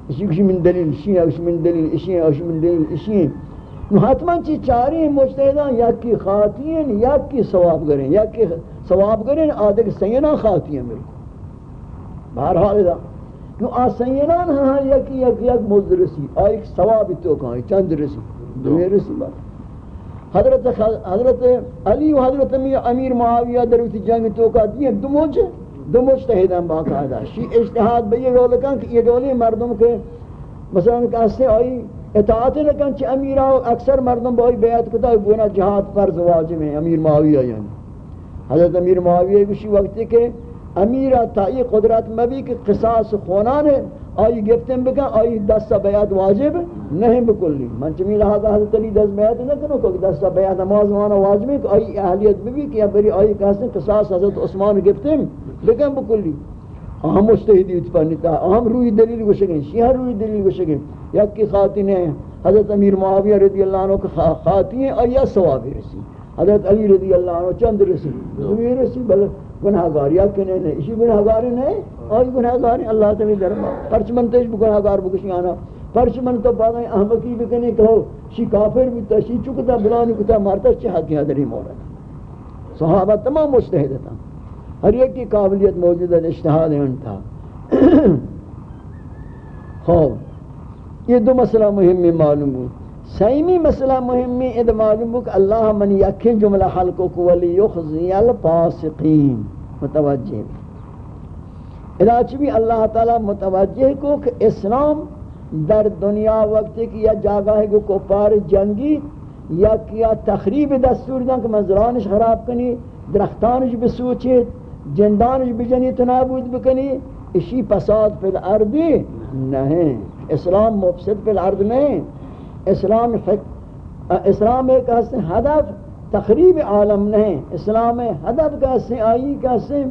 اسی کشی من دلیل اسی اشیاء اسی من دلیل اسی اشیاء اسی من دلیل اشیاء نو حتما چی چاری مجتہدان یک کی خاتین، یک کی ثواب کریں یک کی ثواب کریں آدھے سینہ خاتین ملکو بہرحال دا نو آ سینان ہاں یک یک یک مزرسی آئیک ثواب تو کہیں چند رسی دوئے رسی بات حضرت حضرت علی و حضرت امیر معاویہ در اس جنگ تو کا دیے دو موجے دو مجتہدن باقاعدہ شی اجتہاد بے یہ گول کن کہ یہ گولی مردم کے مثلا کہتے آئی اطاعت لکن چی امیرہ اکثر مردم بائی بیعت کتا گونا جہاد فرض واجب ہیں امیر معاویہ یعنی۔ حضرت امیر معاویہ کشی وقتی کہ امیرہ تا یہ قدرت مبی کہ قصاص خونان ہے، آئی گفتن بکن، آئی دستا بیعت واجب نہیں بکلی۔ من چمی لہذا حضرت علی دست بیعت نہ کنو کہ دستا بیعت نماز وانا واجب ہے، کہ آئی اہلیت بھی کہ بری آئی کہتے قصاص حضرت عثمان گفتن بکن بکلی۔ اہم مستحدی اتپانیتا اہم روی دلیل کو شکیں شیعہ روی دلیل کو شکیں یک کی خاتین ہے حضرت امیر معاویہ رضی اللہ عنہ کا خاتین ہے اور یا ثوابی رسی۔ حضرت علی رضی اللہ عنہ چند رسی دوی رسی بل گناہگار یا کنے نہیں اسی گناہگار نہیں آئی گناہگار اللہ تعالی درما. پرچ من تیش گناہگار بکشی آنا. پرچ من تو بعد احمقی بکنے کہو شی کافر بھی تا شی چکتا بلانی کتا مارتا چی حقی حضری مورد صحابہ تمام مستحد تھا۔ ہر ایک کی قابلیت موجود ہے اشتہاد ان تھا خوب یہ دو مسئلہ مہم میں معلوم ہو سیمی مسئلہ مہم میں اد معلوم ہو کہ اللہ من یکی جملہ حلقو کو ولی یخزی الپاسقین متوجہ ادا چبی اللہ تعالی متوجہ کو کہ اسلام در دنیا وقت کی یا جاگاہ کو کپار جنگی یا کیا تخریب دستور دن کہ منظرانش خراب کنی، درختانش بسوچید جندانش بجنی، تنابود بکنی، اسی پساد فی الارض نہیں۔ اسلام مفسد فی الارض نہیں۔ اسلام فک اسلام ایک حصہ ہدف تخریب عالم نہیں، اسلام ہدف کا حصہ آئی، کا حصہ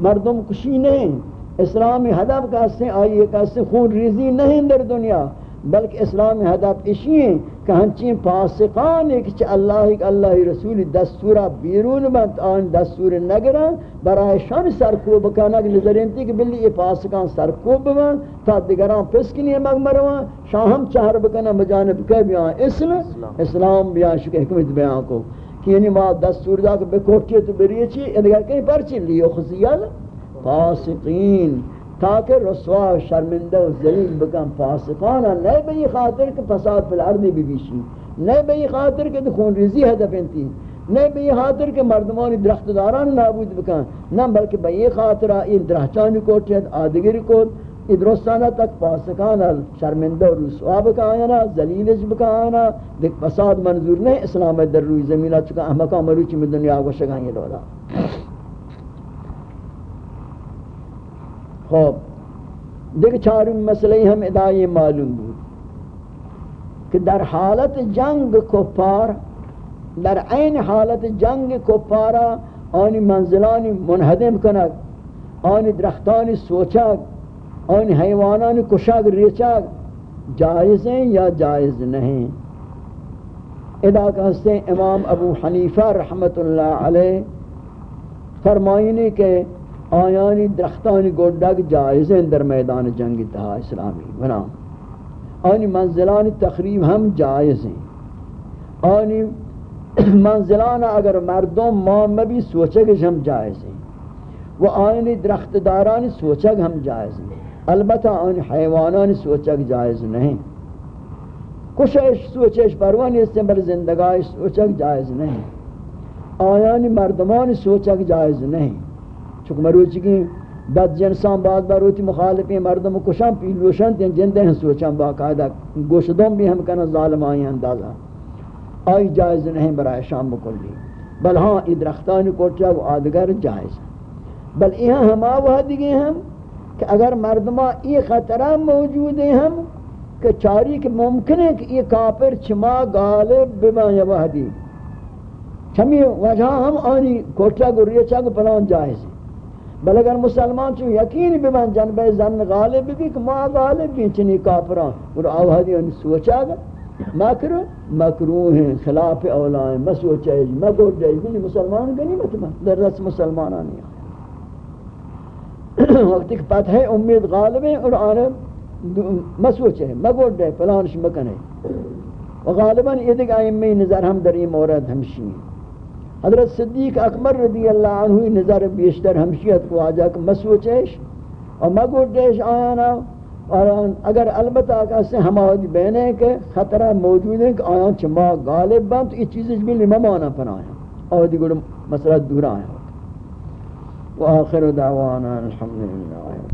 مردم کشی نہیں، اسلام ہدف کا حصہ آئی کا حصہ خون ریزی نہیں در دنیا۔ بلکہ اسلام ہدف اسی ہیں کہ ہنچین پاسقان ایک چھ اللہ ایک اللہ رسول دستورہ بیرون بند آن دستور نگران برای شان سرکوب کانا کہ نظر انتی کہ بلی یہ پاسقان سرکوب بند تا دیگران پسکنی مگمروان شاہم چہر بکنا بجانب کے بیان اسلام۔ اسلام بیان شکر حکمت بیان کو۔ کہ یعنی ما دستور دا کہ بکوٹی تو بریئے چی ادھگر کہیں پرچی لیو خزیال؟ پاسقین تاکہ رسوا شرمندہ و ذلیل بکن فاسقانا نہیں بئی خاطر کہ فساد فی الارض بھی بیشی نہیں بئی خاطر کہ خون ریزی ہدف انتی نہیں بئی خاطر کہ مردمانی درخت داران نابود بکن، نہ بلکہ بئی خاطر این درہچانی کوٹید آدگری کوٹ ادرستانہ تک فاسقانا، شرمندہ و رسوا بکانا ذلیلش بکانا دیکھ فساد منظور نہیں، اسلام در روی زمینہ چکا احمقہ مروچی میں دنیا کو شگائیں یہ دولا خوب۔ دیکھ چاروں مسئلہ ہم ادائی معلوم بود کہ در حالت جنگ کفار، در عین حالت جنگ کفارا آنی منزلانی منہدم کنک آنی درختانی سوچک آنی حیوانانی کشک ریچک جائز ہیں یا جائز نہیں؟ ادا کہتے ہیں امام ابو حنیفہ رحمت اللہ علیہ فرمائنی کہ آیانی درختانی گوڑک جائز ہیں در میدان جنگ تہا اسلامی، بنا. آنی منزلانی تقریب ہم جائز ہیں. آنی منزلان اگر مردم مام بھی سوچے ہم جائز ہیں. وہ آنی درخت دارانی سوچے کہ ہم جائز ہیں. البتہ آنی حیوانانی سوچے کہ جائز نہیں. کشش سوچش پروانی اس سے بل زندگاہ سوچے کہ جائز نہیں. آیانی مردمانی سوچے کہ جائز نہیں. چونکہ مروچی کی بد جنسان بعد باروتی مخالفین مردم کشان پیلوشن تین جندے ہیں سوچان باقاعدہ گوشدوں بھی ہم کنا ظالم آئی اندازہ۔ آئی جائز نہیں برای شام بکلی۔ بل ہاں ای درختانی کوٹیا وہ آدگر جائز۔ بل یہاں ہم آوہ دیگے ہم کہ اگر مردمہ ای خطرہ موجود ہیں ہم، کہ چاری کہ ممکن ہے کہ یہ کافر چما غالب بما یوہدی۔ چمی وجہ ہم آنی کوٹیا گو ریچا پلان جائز۔ ہے بل اگر مسلمان چون یقین بمن جنبہ زن غالب بھی کہ ما غالب بھی چنی کافران اور آوہدی ان سوچا گا مکر، مکروہ ہیں خلاف اولائیں مسوچا ہے مگر جائے گی یعنی مسلمان گنی متما در رس مسلمان آنی وقت ایک پتہ ہے امید غالب ہیں اور آنے مسوچا ہے مگر جائے فلانش مکن ہے وغالباً یہ دیکھ آئیمی نظر ہم در یہ مورد ہمشی ہیں حضرت صدیق اکبر رضی اللہ عنہ نظر بیشتر ہمشیت کو آجا کہ مسوچیش اور مگوٹیش آنا اور اگر البتہ کہتے ہیں ہماری بہنے کے خطرہ موجود ہے کہ آیاں چما غالب بند تو یہ چیزیں بھی لمہ مانا پنایا اور دیگر مسئلہ دور آیا وآخر دعوانا الحمد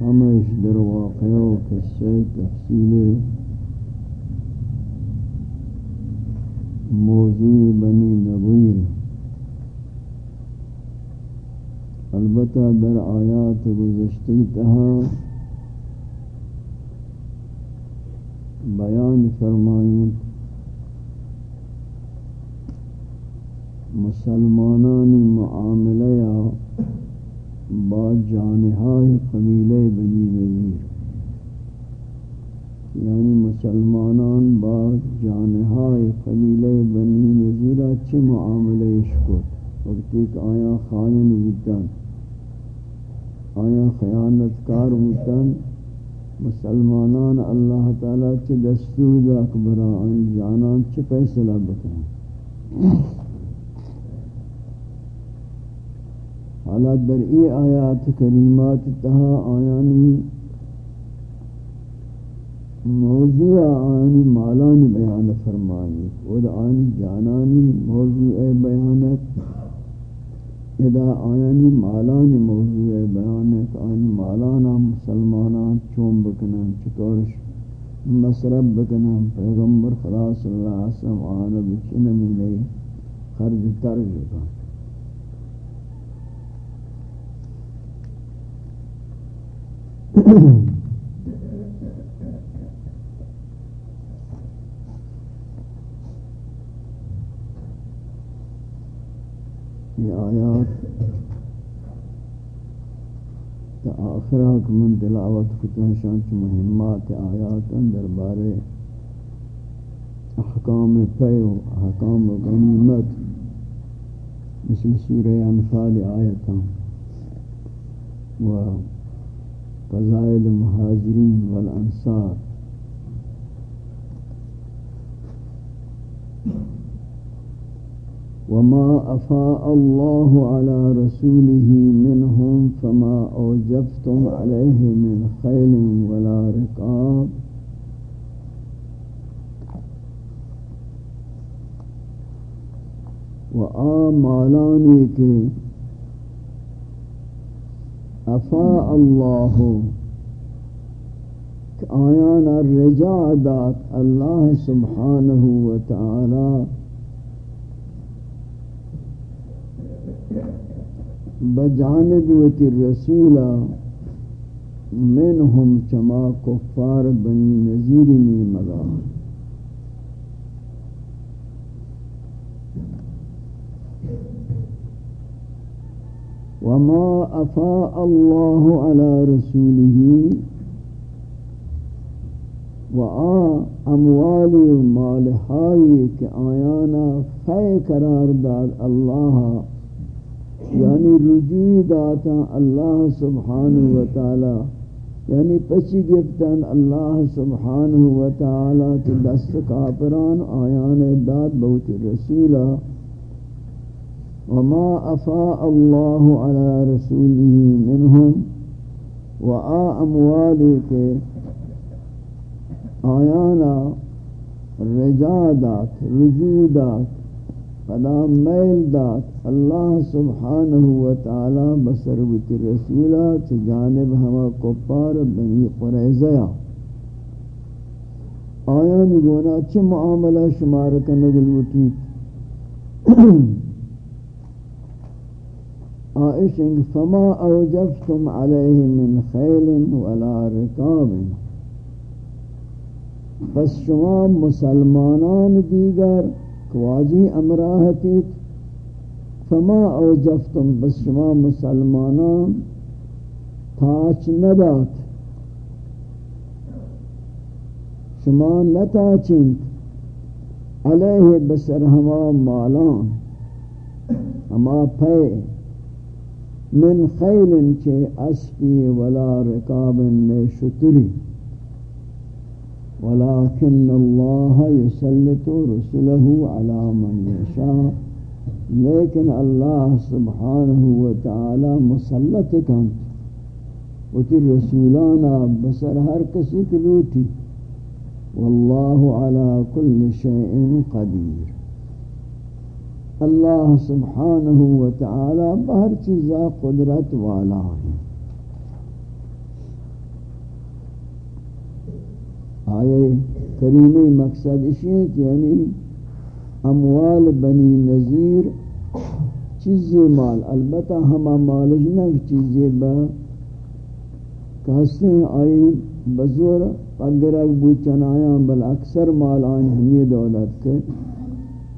همش در واقع و قصه تفصیل البتہ در آیات گزشتی تہا بیان فرمائیں۔ مسلمانانی معاملہ یا با جانہائے قبیلہ بنی نظیر یعنی مسلمانان با جانہائے قبیلہ بنی نظیر اچھے معاملہ شکت وقت ایک آیا خائن ہوتن آیا خیانت کار ہوتن؟ مسلمانان اللہ تعالیٰ چھ دستور دا اکبران جانان چھ فیصلہ بکن؟ حالات در ای آیات کریمات تہا آیانی موضوع آنی مالانی بیان فرمانی خود آنی جانانی موضوع بیانت ادا آیانی مالانی موضوع بیانت آنی مالانا مسلمانان چون بکنن چطورش مصرف بکنن، پیغمبر خلاص اللہ علیہ وسلم آنا بچنمی خرج یہ آیات تا آخر حکم دلاوت کتن شانچ مهمات آیات اندر بارے احکام پیو، احکام غنیمت مثل سورہ انفال آیتاں و فضائل المهاجرین والانصار وما أفاء الله على رسوله منهم فما أوجفتم عليه من خيل ولا رقاب. وآمالاني كي افا اللہ آیان الرجا دات اللہ سبحانہ وتعالی بجانب وتی رسول منهم چما کفار بنی نذیر نے مگا وما أفاء الله على رسوله وآ اموال مال ہائی کہ آیانا فے قرار داد اللہ یعنی رجوع داتا اللہ سبحانہ وتعالی یعنی پچی گفتن اللہ سبحانہ وتعالی کی دست کافران آیان داد بہت رسولہ۔ وما أفاء الله على رسوله منهم وآ أموالك آيانا رجادات رجودات فلا میل دات اللہ سبحانہ وتعالی بسربت رسولات جانب ہما کفار بنی قریضیا آیان گونا چھ معاملہ شمار کنگلوٹی آئشن فما اوجفتم علیہ من خیل ولا رکاب. بس شما مسلمانان دیگر کواجی امراحتیت فما اوجفتم بس شما مسلمانان تاچ ندات. شما نتاچنت علیہ بسر ہما مالان. ہما پے. من خیل چه اسبی ولا رکاب شتری ولكن الله يسلط رسله على من يشاء. لیکن اللہ سبحانہ وتعالی مسلط کن وتی رسولانا بسر ہر کسی کی لوٹی. واللہ على كل شيء قدیر اللہ سبحانہ وتعالی بہر چیزا قدرت والا ہے. آئے کریمی مقصد اسی ہے کہ یعنی اموال بنی نظیر چیزی مال، البتہ ہما مالج نگ چیزی با کہستے ہیں آئی بزور اگر بوچن آیا بل اکثر مال آئیں ہمی دولت کے۔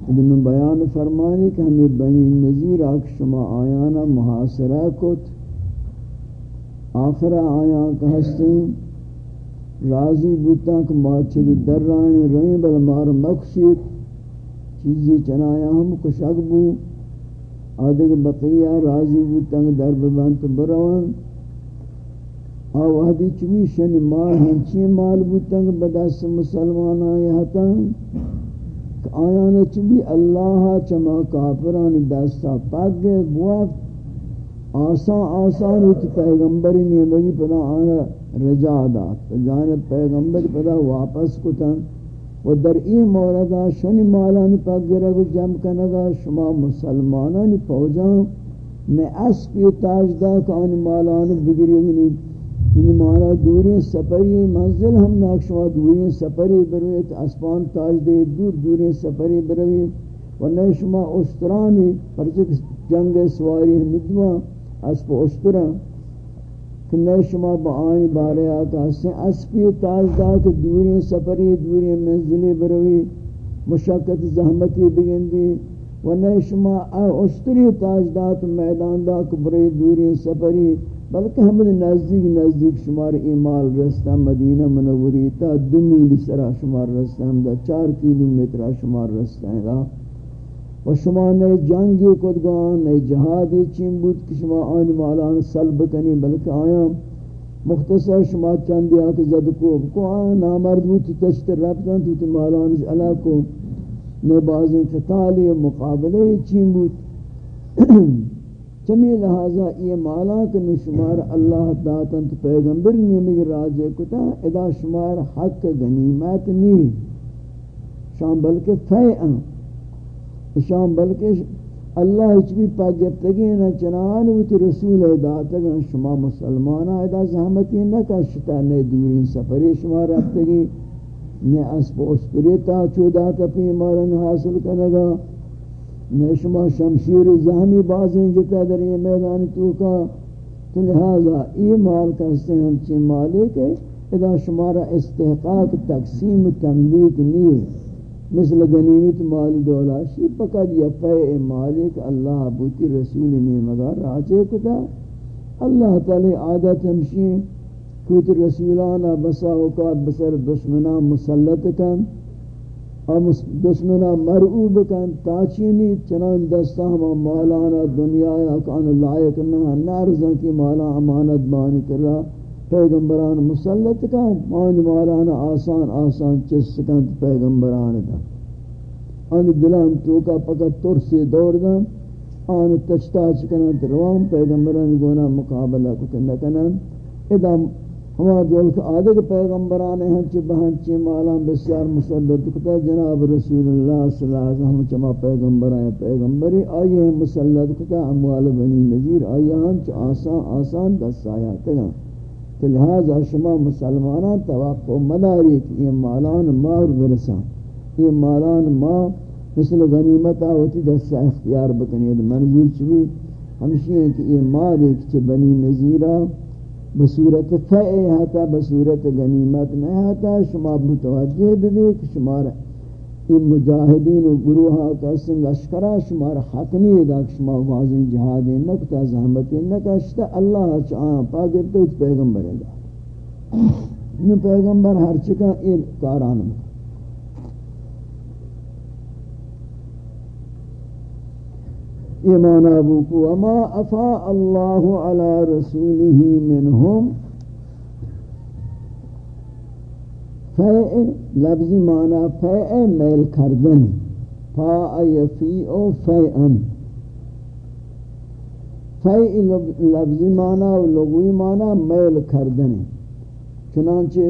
ابن بیان فرمانی کہ ہمیں بنی نظیر آکھ شما آیانا محاصرہ کت، آخرہ آیاں کا ہستیں راضی بوتا کہ ما ماچد در رائیں رہیں، بل مار مقصد، چیزی چنایا ہم کشک بو آدھے کہ بقیہ راضی بوتا کہ در ببانت بروان آوہدی چمی شن مال ہنچی مال بوتا کہ بدست مسلمان آئے ہتا کہ آیان چبی اللہ چما کافران دستا پاک گئے بوافت آسان آسان ہوتی پیغمبری نیمگی پدا آنا۔ رجا دات جانب پیغمبر پدا واپس کتن. و در این موردہ شنی مالانی پاک گرگ جمع کنگا. شما مسلمانانی پوجان نے اسپی تاج دا کہ آنی مالانی بگری این مانا دوری سفری منزل ہم ناکشما دوری سفری برویت اسپان تاج دے دور دوری سفری برویت ورنہ شما اشترانی پرچک جنگ سواری ہمیدوا اسپ اشتران کنہ شما با آئین بارے آتا حسن اسپی تاج دا کہ دوری سفری دوری منزلی برویت مشاکت زحمتی بگندی ورنہ شما اشتری تاج دا تو میدان دا کہ بروی دوری سفری بلکہ ہم نزدیک نزدیک شمار ایمال رستہ مدینہ منوری تا دو میل سرا شمار رستہ ہم دا چار کیلومیٹر شمار رستہ ہیں و شما نئے جنگی کدگان نئے جہادی چین بود کہ شما آنی مالان سلب کنی بلکہ آیا مختصر شما چندی آکے زد کو کو آیا نامرد بود تشت ربتن تو تی مالانش علا کو، نئے بازی قتالی مقابلے چین بود. چمی لہذا یہ مالا کہ شمار اللہ داتن تو پیغمبر نیمگ راجے کتا ادا شمار حق غنیمت نہیں شام بلکہ فیعن. شام بلکہ اللہ اچ بھی پاگفتگی نہ چنان وچ رسول داتگا شما مسلمانا ادا زحمتی نہ کا شتا نے دوری سفری شما رفتگی نے اسب اسپریتا چودا کپی مارن حاصل کرنگا نشما شمشیر زہمی بازیں جتا در یہ میدان تو کا، تو لہذا ای مال کہتے ہیں ہمچی مالک ہے ادا شمارا استحقاق، تقسیم تملیک نہیں مثل غنیمت مال دولا شی پکد یا پے مالک اللہ بوتی رسول نہیں مگر راجے کتا اللہ تعالی عادت ہمشی کوت رسولانا بسا اوقات بسر دشمنان مسلط کن اور دشمنا مرعوب کن تاچینی چنان دستا ہما مولانا دنیا کان لائق نہ نارزاں کی مولا امانت بان کرا پیغمبران مسلط کن مان مولانا آسان آسان چس کن پیغمبران دا ان دلان تو کا پکت تر سے دور دا آن تشتا چکنن روان پیغمبران گونا مقابلہ کتن کنن ادام ہما دول کہ آدھے کے پیغمبران ہیں چی بہن چی مالان بسیار مسلط کتا جناب رسول اللہ صلی اللہ علیہ وسلم چما پیغمبران پیغمبری آئیے ہیں مسلط کتا اموال بنی نظیر آئیے ہیں چی آسان آسان دست آیات گا تو لہذا شما مسلمانان توقع مداری کہ یہ مالان ما برسان۔ یہ مالان ما مثل غنیمت آوتی دست اختیار بکنید۔ منظور چوی، ہمشی ہیں کہ یہ مال ایک چی بنی نظیرہ بصورت فعی ہتا بصورت غنیمت نہیں ہتا شما متوجہ بھی کہ شمار این مجاہدین و گروہا کسن لشکرہ شمار حق نہیں دا کہ شما واضح جہادی نکتا زحمتی نکشتا اللہ چاہاں پاکر تو پیغمبر دا یہ پیغمبر ہر چکا این کاران مکا ایمان ابو کو، اما افا اللہ علی رسوله منهم فیع، لفظی معنی فیع، میل کردن. فا یفیع فیعن. فیع لفظی معنی و لغوی معنی میل کردن. چنانچہ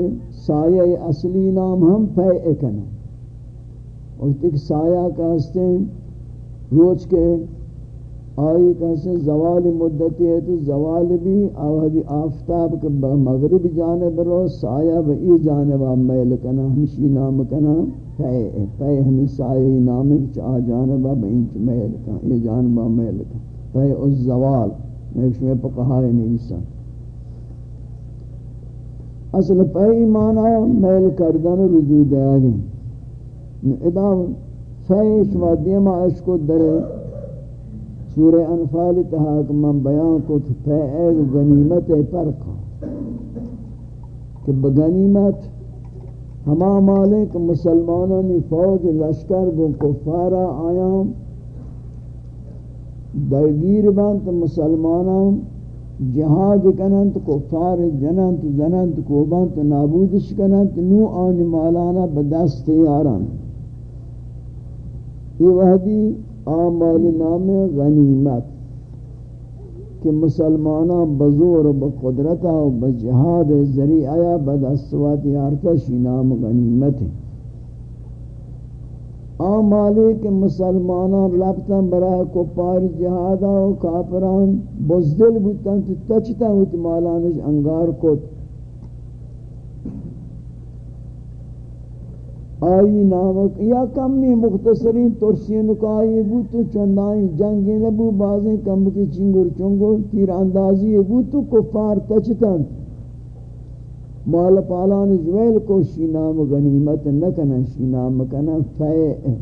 سایہ اصلی نام ہم فیع کنا وقت ایک سایہ کہستے ہیں، روچ کے آئی کہتے زوال مدتی ہے تو زوال بھی آوہدی آفتاب کے مغرب جانب رو، سایہ با ای جانب میل کنا، ہمشی نام کنا، پے پے ہمیں سایہ نام چاہ جانب با میل کنا یہ جانب میل کنا، پے اس زوال، میں ایک شوئے پا کہائے نویسا اصل پے ایمانا میل کردن رجوع دیا گئے۔ ادا فیش و دیما عشق در سورہ انفال تحاک من بیان کو فیعید غنیمت پرکا کہ بغنیمت ہما مالک مسلمانوں نے فوج لشکر گو کفارا آیاں درگیر بانت مسلمانوں جہاد کننت کفار جننت زننت کوبانت نابودش کننت نو آن مالانا بدست یاران. یہ وحدی آمال نام غنیمت کہ مسلمانہ بزور و بقدرتہ و بجہاد ذریعہ بدستوات یارتشی نام غنیمت ہے آمالی کہ مسلمانہ لبتا برای کپار جہادہ و کافران بزدل بودتا تو تچتا ہوتی مالانش انگار کت۔ آئی نامک یا کمی مختصرین ترسین کا آئی بود تو چندائی جنگی نبو بازیں کم کی چنگر چنگر تیر اندازی بود تو کفار تچتن. مال پالان جویل کو شینام غنیمت نکنن شینام کنن فیع.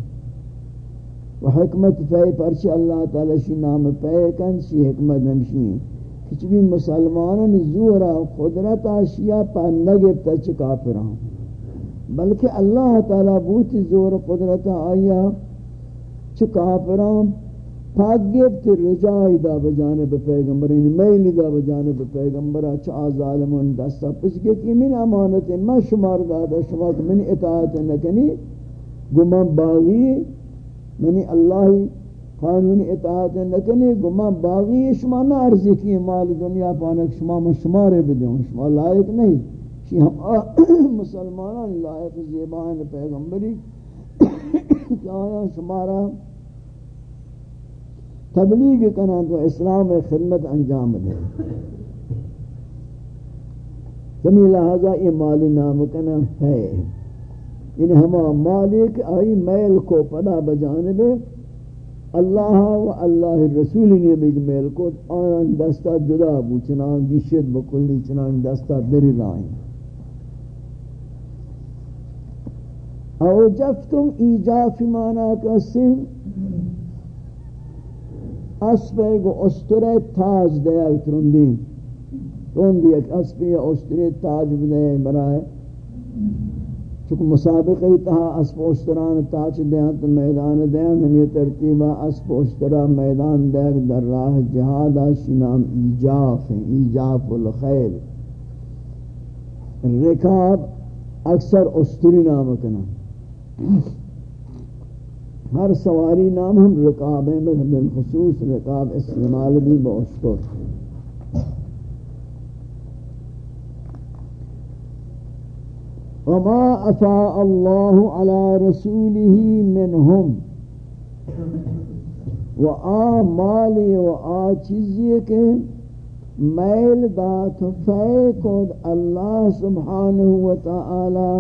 و حکمت فیع پرچی اللہ تعالی شینام فیع کن، شی حکمت ہمشین کچھ بھی مسلمانان زورا، قدرت آشیا پا نگبتا چھ کافران بلکہ اللہ تعالی بوتی زور قدرت آیا چھ کافران پاک گفت رجائی دا بجانب پیغمبر یعنی میلی دا بجانب پیغمبر چا ظالمون دستا پس کہ من امانت ما شمار دادا، شما من اطاعت نکنی گمان باغی، منی اللہ قانون اطاعت نکنی گمان باغی، شما نہ عرضی کی مال دنیا پانک شما من شمارے بدیوں شما لائق نہیں۔ شی ہم مسلمانان لائق زیبان پیغمبری کہ آیا شمارا تبلیغ کرنا تو اسلام خدمت انجام دے۔ سمی لہذا یہ مالی نام کنا ہے۔ یعنی ہما مالک آئی میل کو پدا بجانب اللہ و اللہ رسول نے بھی میل کو آن دستا جدا بو چنان گیشت بکلی چنان دستا دری رائیں۔ او جفتم ایجاف مانا کا سن گو استره تاج دیا ترندی ترندی ایک اسب استره تاج بدے برائے چونکہ مسابقہ تہا اسب استران تاج دیا تو میدان دیا ہمیں ترتیبہ اسب استرا میدان دیا در راہ جہاد شنام ایجاف ایجاف الخیر رکاب اکثر استری نام کنا ہر سواری نام ہم رکاب ہیں بالخصوص رکاب استعمال بھی بہشتر وما افاء اللہ على رسوله منهم و آ مالی و آ چیزی کے میل دات فیقود اللہ سبحانہ و تعالی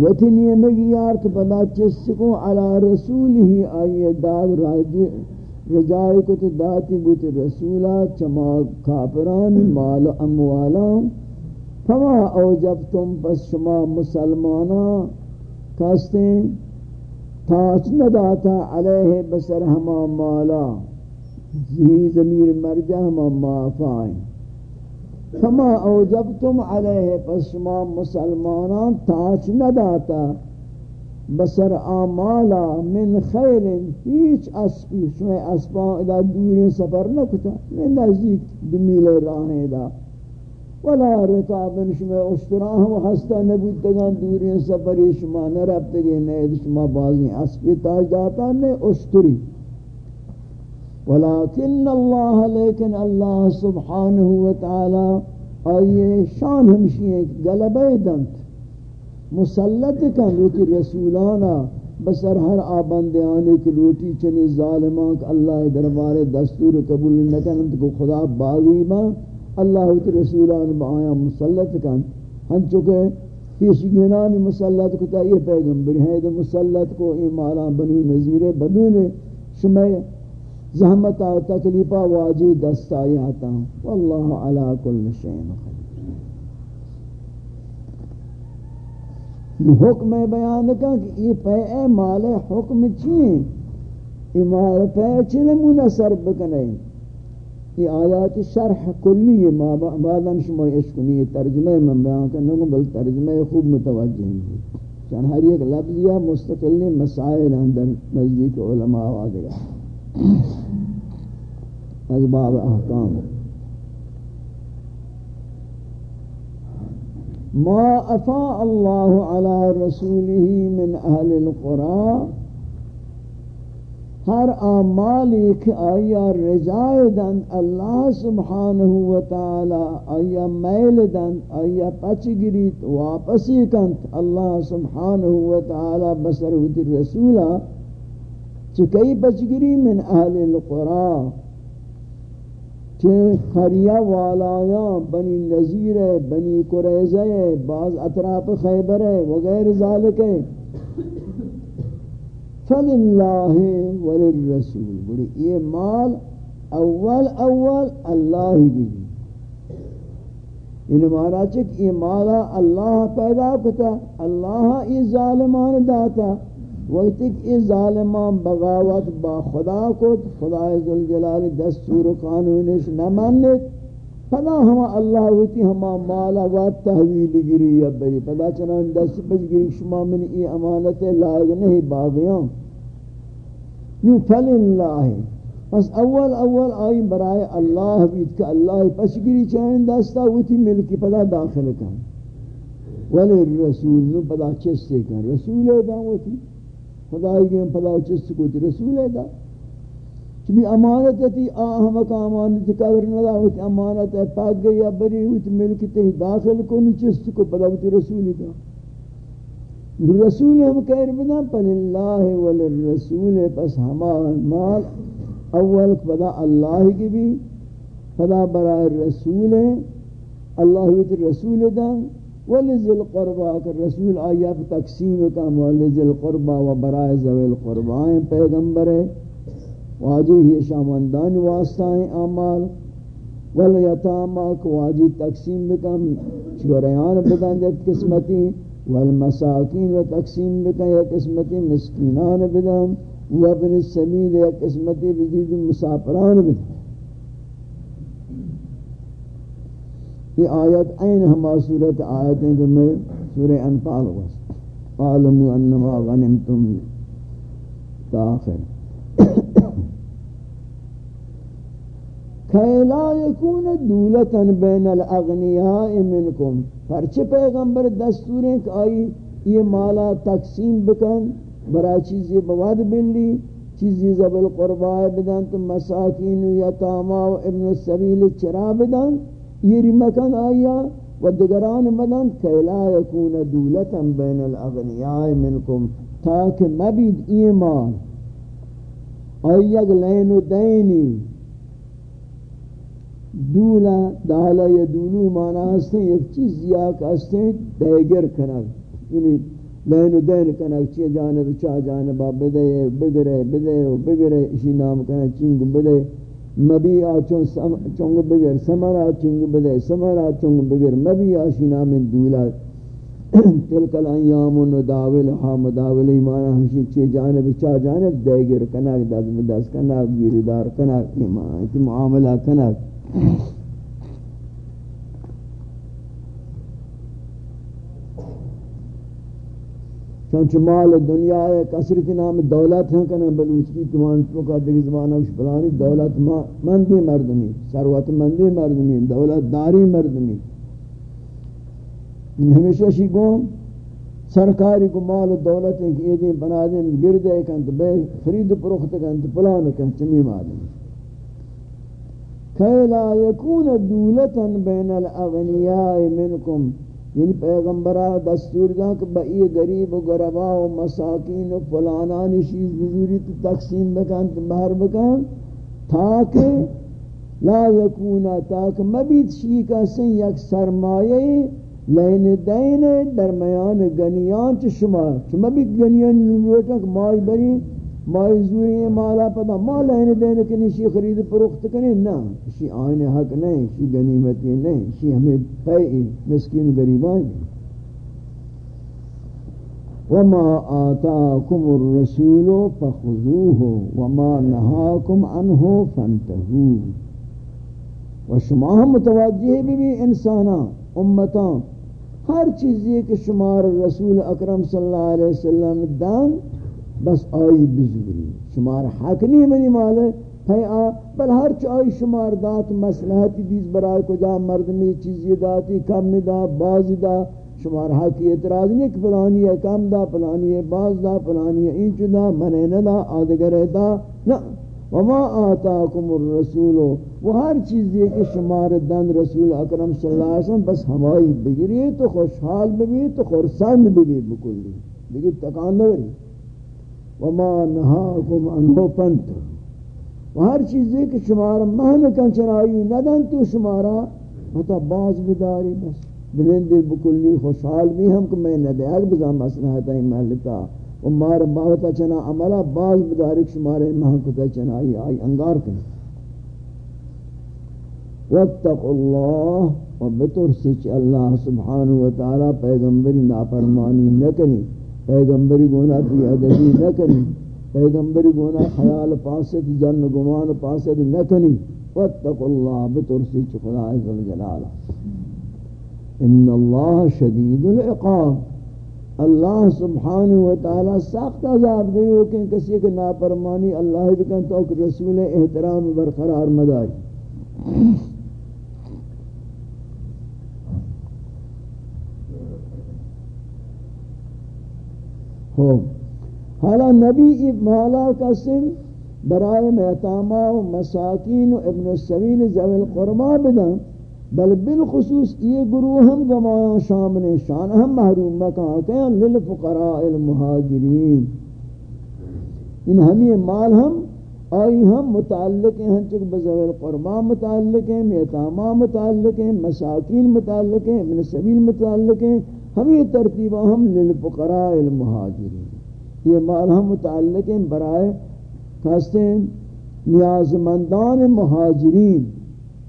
وتنی مگیار تو بلا چس کو علی رسول ہی آئیے داد راج رجائے کو تو داتی بوت رسولا چما کافران مال اموالا فما اوجبتم پس شما مسلمانا کاستے تاچ نداتا علیہ بسر ہما مالا زی زمیر مرجع ہما مافائیں فما اوجبتم علیہ، پس شما مسلمانان تاچ نداتا، بسر آمالا من خیل ہیچ اسپی شما اسپان ادا دوری سفر نکتا، من نزدیک دمیل راہیں دا. ولا رکابن شما اشتراہ و ہستا نبودتگان دوری سفری، شما نرب نربتگی نید شما بازی اسپی تاج داتا نے اشتری ولیکن اللہ لیکن اللہ سبحانہ وتعالی آئیے شان ہمشی ہیں گلبہ دنت، مسلط کن روٹی رسولانا بسر ہر آبندے آنے کی روٹی چنی ظالمان کہ اللہ دربار دستور قبول نکن کو خدا باغی با اللہ رسولان با مسلط کن۔ ہن چکے پیشگینانی مسلط کو تا یہ پیغمبر ہیں مسلط کو ایمانا بنو نظیر بدون شمع زحمت و تکلیفہ واجی، دست آئی آتا ہوں۔ واللہ علا کل شئین حکم بیان کا کہ یہ پہ اے مال حکم چیئے؟ یہ مال پہ چلے منصر بکنے؟ یہ آیات شرح کلی ہے۔ بعدم شما اشکنی ترجمہ من بیان کرنے کو بل ترجمہ خوب متوجہ ہیں۔ چن ہر ایک لفظیہ مستقلی مسائل اندر نزدیک علماء آگیا از باب احکام۔ ما افاء الله على رسوله من اهل القرى ہر آمالی کہ آیا رجائے دن اللہ سبحانہ وتعالی، آیا میل دن، آیا پچ گریت، واپسی کنت اللہ سبحانہ وتعالی بسر ہوتی رسولا چکئی پچ گری من اہل القرآن کہ خریہ والایا، بنی نظیر ہے بنی قریضہ ہے بعض اطراف خیبر ہے وغیر ذالک ہے فَلِلَّهِ وَلِلرَّسُولِ بڑی یہ مال اول اول اللہ کی ان مارا چک یہ مالا اللہ پیدا کتا، اللہ یہ ظالمان داتا. وقت کہ ظالمان بغاوت با خدا کو خدا ذوالجلال دستور و قانونش نہ مانت پدا ہما اللہ ہوتی ہما مالا و تحویل گری یا بری پدا چنان دست پس گری شما من ای امانت لائق نہیں باغیاں یو فل اللہ پس اول اول آئی برائے اللہ بیت کہ اللہ پس گری چاہیں دستا ہوتی ملکی پدا داخل کن. ولی الرسول نو پدا چستے کن. رسول دا ہوتی خدای کے پدا چست کو رسول ہے دا چمی امانت تی آہم کا امانت قدر ندا ہوتی امانت ہے پاک گئی بری ہوتی ملک تی داخل کو چست کو پدا ہوتی رسول دا۔ رسول ہم کہہ رہے بنا پل اللہ وللرسول، پس ہمارا مال اول پدا اللہ کی بھی، پدا برائے رسول، اللہ ہوتی رسول دا۔ ولذ القربا کہ رسول آیا تقسیم کا ولذ القربا و برائے ذوی القربا پیغمبر ہے واجی ہی شامندان واسطہ ہیں اعمال۔ والیتاما کو واجی تقسیم بکم چوریان بدن ایک قسمتی، والمساکین و تقسیم بکم ایک قسمتی، مسکینان بدن و ابن السبیل ایک قسمتی، بزید مسافران بدن یہ آیت این ہما صورت آیت ہیں کہ میں سورہ انفال واسط قالموا انما غنمتم تاخر کھیلا یکون دولتا بین الاغنیاء منکم۔ پرچہ پیغمبر دستوریں کہ آئی یہ مالا تقسیم بکن برا چیزی بواد بلی چیزی زبل قربائے بدن، تو مساکین و یتاما و ابن السبیل چرا بدن۔ یہ مکان آیا و دگران مدن کہ لا یکون دولتا بین الاغنیاء منکم تاکہ مبید ایمان. آیگ لین و دینی دولا دالا یا دولو مانا ہستے ایک چیز یا کہستے دیگر کنگ. یعنی لین و دین کنگ، چی جانب چا جانبا بدے بگرے بدے بگرے اسی نام کنگ چنگ بدے مبی آچون چونگ بگر سمرا چونگ بدے سمرا چونگ بگر مبی آشینا من دولا تلک الایام نداولها مداول ایمان ہمشی چی جانب چا جانب دے گر کناک داد مداس کناک گیردار کناک ایمان کی معاملہ کناک چونچہ مال دنیا ہے کثرت نام دولت ہیں کنا بلوچ کی تمان تو کا دیکھ زمانہ اس پلانی دولت مندی مردمی ثروت مندی مردمی دولت داری مردمی ہمیشہ شی کو سرکاری کو مال و دولت ہیں کہ یہ دیں بنا دیں گردے کن تو بے خرید پروخت کن تو پلان کن چمی مادم کہ لا یکون دولتا بین الاغنیاء منکم۔ یعنی پیغمبرہ دستور دا کہ بئی غریب و غربا و مساکین و فلانانی شیز بزوری تو تقسیم بکن، تو بہر بکن تاکہ لا یکونا تاکہ مبید شیکا سن یک سرمایہ لین دین درمیان گنیان چھ شما؟ چھ مبید گنیان نوٹا کہ مائی بری مائی زوری مالا پدا. ما لین دین کنی، شی خرید پروخت کنی؟ نا شی آئین حق نہیں شی گنیمتی نہیں شی ہمیں پیئی مسکین گریبان. وما آتاكم الرسول فخذوه وما نهاكم عنه فانتهوا وشما ہم متوجہ بھی بھی انسانا امتاں ہر چیزی کہ شمار رسول اکرم صلی اللہ علیہ وسلم دان بس آئی بزوری شمار حق نہیں منی مالے. ہے آ، بل ہر چائی شمار دات مسلحتی دیز برای کجا، مردمی چیزی داتی کم دا باز دا. شمار حق اعتراض نہیں کہ پلانی ہے، کم دا پلانی ہے، باز دا پلانی ہے، اینچ دا منین دا، آدگر دا. نا وما آتاکم الرسول. وہ ہر چیز یہ کہ شمار دن رسول اکرم صلی اللہ علیہ وسلم بس ہمائی بگری تو خوشحال بھی تو خورسند بھی بکلی. بگری تکان نوری وما نهاكم عنه پنت و ہر چیزی کہ شمارا مہن کن چنائی ندن تو شمارا متا باز بداری بس۔ بلند بکلی خوشحال بھی ہم کہ میں ندے اگ بزا مسلحتا ہی محلتا و مار باغتا چنا عملا باز بداری شمارے مہن کتا چنائی آئی انگار کن۔ واتقوا اللہ و بترسچ اللہ سبحانہ وتعالی پیغمبری نافرمانی نکنی۔ پیغمبری گونا بھی ادبی نہ کنی پیغمبری گونا خیال پاسد جن گمان پاسد نہ کنی واتقوا اللہ بترسی چخدا عز الجلال ان اللہ شدید العقاب. اللہ سبحانہ وتعالی سخت عذاب دیو کہ کسی کے نافرمانی، اللہ بکن تو رسول احترام برقرار مداری خوب حالا نبی مالا کا سن برائے محتامہ و مساکین و ابن السبیل زوی القربہ بدن، بل بالخصوص یہ گروہ ہم گمایا شامن شان ہم محروم مکان کہ للفقراء المہاجرین۔ ان ہمیں مال ہم، آئی ہم متعلق ہیں، ہم چک بزوی القربہ متعلق ہیں میتامہ متعلق ہیں، مساکین متعلق ہیں، ابن سبیل متعلق ہیں۔ ہم یہ ترتیبہ ہم للفقراء المہاجرین۔ یہ مال ہم متعلق ہیں، برائے کہتے نیازمندان مہاجرین۔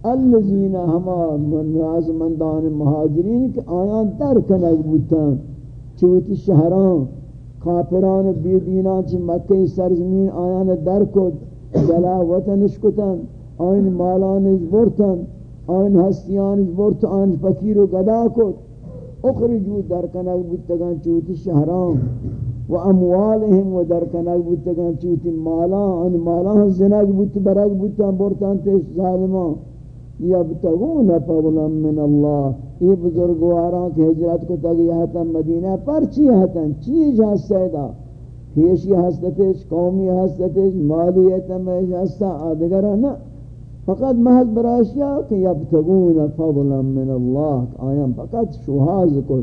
الذین ہما نیازمندان مہاجرین کہ آیان در کنگ بودتاں چوتی شہران کافران بیدینان چی مکہ سرزمین آیان در کد جلا وطنش کتن آئین مالانش برتن آئین ہستیانش برتن آئین فقیر و گدا کد اخرجو در کنک بودتگان چوتی شهران و اموالهم و در کنک بودتگان چوتی مالان ان مالان زنک بودت برک بودتان برتان تیش ظالمان. یبتغون فضلا من اللہ یہ بزرگواران کے حجرت کو تک یہ تا مدینہ پر چی ہتا چیز ہستا دا پیشی ہستتش قومی ہستتش مالی ہتا ہستا آدگرہ نا فقط محض براشیا کہ یبتغون فضلا من اللہ آیام فقط شوہاز کو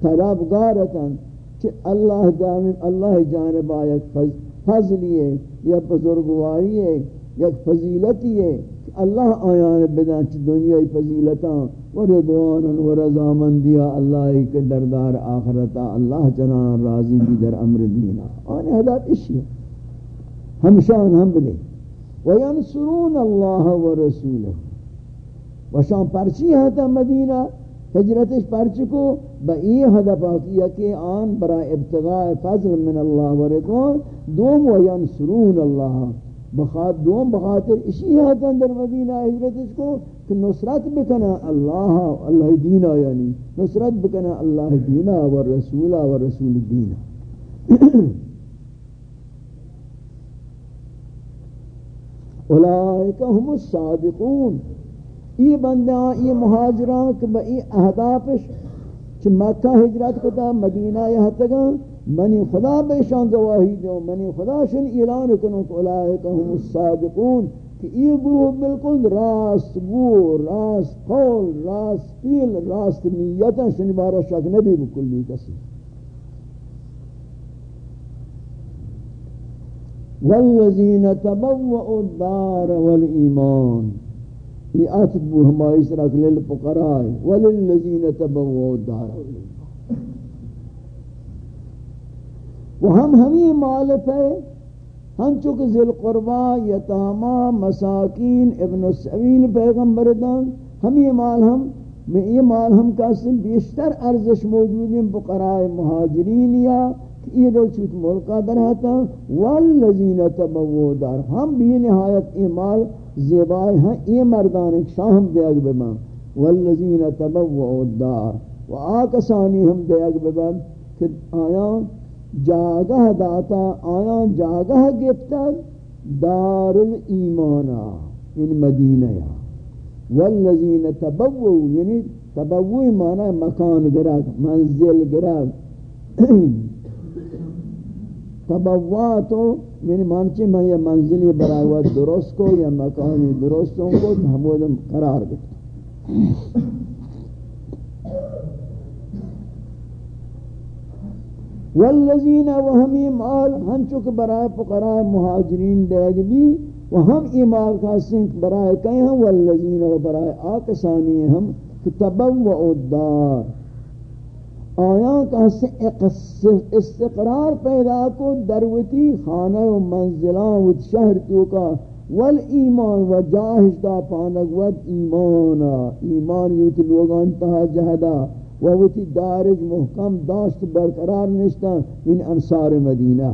طلب گارتن کہ اللہ دائم اللہ جانب آیت فضلی ہے یا بزرگواری ہے یا فضیلتی ہے کہ اللہ آیان بدن چی دنیای فضیلتاں و رضوانا و رضامندیا اللہ کے دردار آخرتا اللہ جنان راضی بھی در امر دینا آنے حدات اشیاء ہمشان ہم بدے وینصرون اللہ ورسولہ وشان پرچی ہے مدینہ، ہجرتش پرچ کو بئی ہدف کیا کہ آن برا ابتغاء فضل من اللہ ورضوان دوم وینصرون اللہ۔ بخات دوم بخاطر اسی ہے در مدینہ ہجرتش کو کہ نصرت بکنا اللہ اللہ دینہ یعنی نصرت بکنا اللہ دینہ ورسولہ ورسول دینہ اولئک هم الصادقون۔ ای بندیاں ای مہاجران کہ بئی اہدافش چھ مکہ ہجرت کتا، مدینہ یہتگا منی خدا بے شان گواہی دو، منی خدا شن اعلان کنو کہ اولئک هم الصادقون، کہ ای گروہ بالکل راست گو راست قول، راست فیل، راست نیتا شن بارا شک نبی بکلی کسی۔ والذین تبوؤوا الدار والایمان. یہ اتبو ہمائی سرک للفقراء وللذین تبوؤوا الدار والایمان. وہ ہم ہمیں مالف ہے ہم چکہ ذل قربا یتاما مساکین، ابن السبیل پیغمبر دان ہم یہ مال ہم، یہ مال ہم کا بیشتر ارزش موجود ہیں فقراء مہاجرین یا یہ دو چوت ملکہ در ہتا والذین تبوو دار ہم بھی نہایت ایمال زیبائی ہیں، یہ مردان ایک شاہم دیگ بما والذین تبوو دار و آکسانی ہم دیگ بما کہ آیا جاگہ داتا آیا جاگہ گفتا دار الایمانا ان یعنی مدینہ یا۔ والذین تبوو یعنی تبوو معنی مکان گرگ منزل گرگ تبواتو یعنی مانچے میں یہ منزلی براوت درست کو یا مکانی درستوں کو محمود قرار دیتا والذین وہمی مال ہم چک برائے فقراء مہاجرین دیگ بھی و ہم ای کا سنک برائے کہیں ہم والذین و برائے آکسانی ہم تبوع الدار. آیاں کا استقرار پیدا کو، دروتی خانہ و منزلان و شہر تو کا، والایمان و جاہش دا پانک ود ایمانا. ایمان یوت لوگان تہا جہدا ووتی دارج محکم داشت برقرار نشتا ان انصار مدینہ.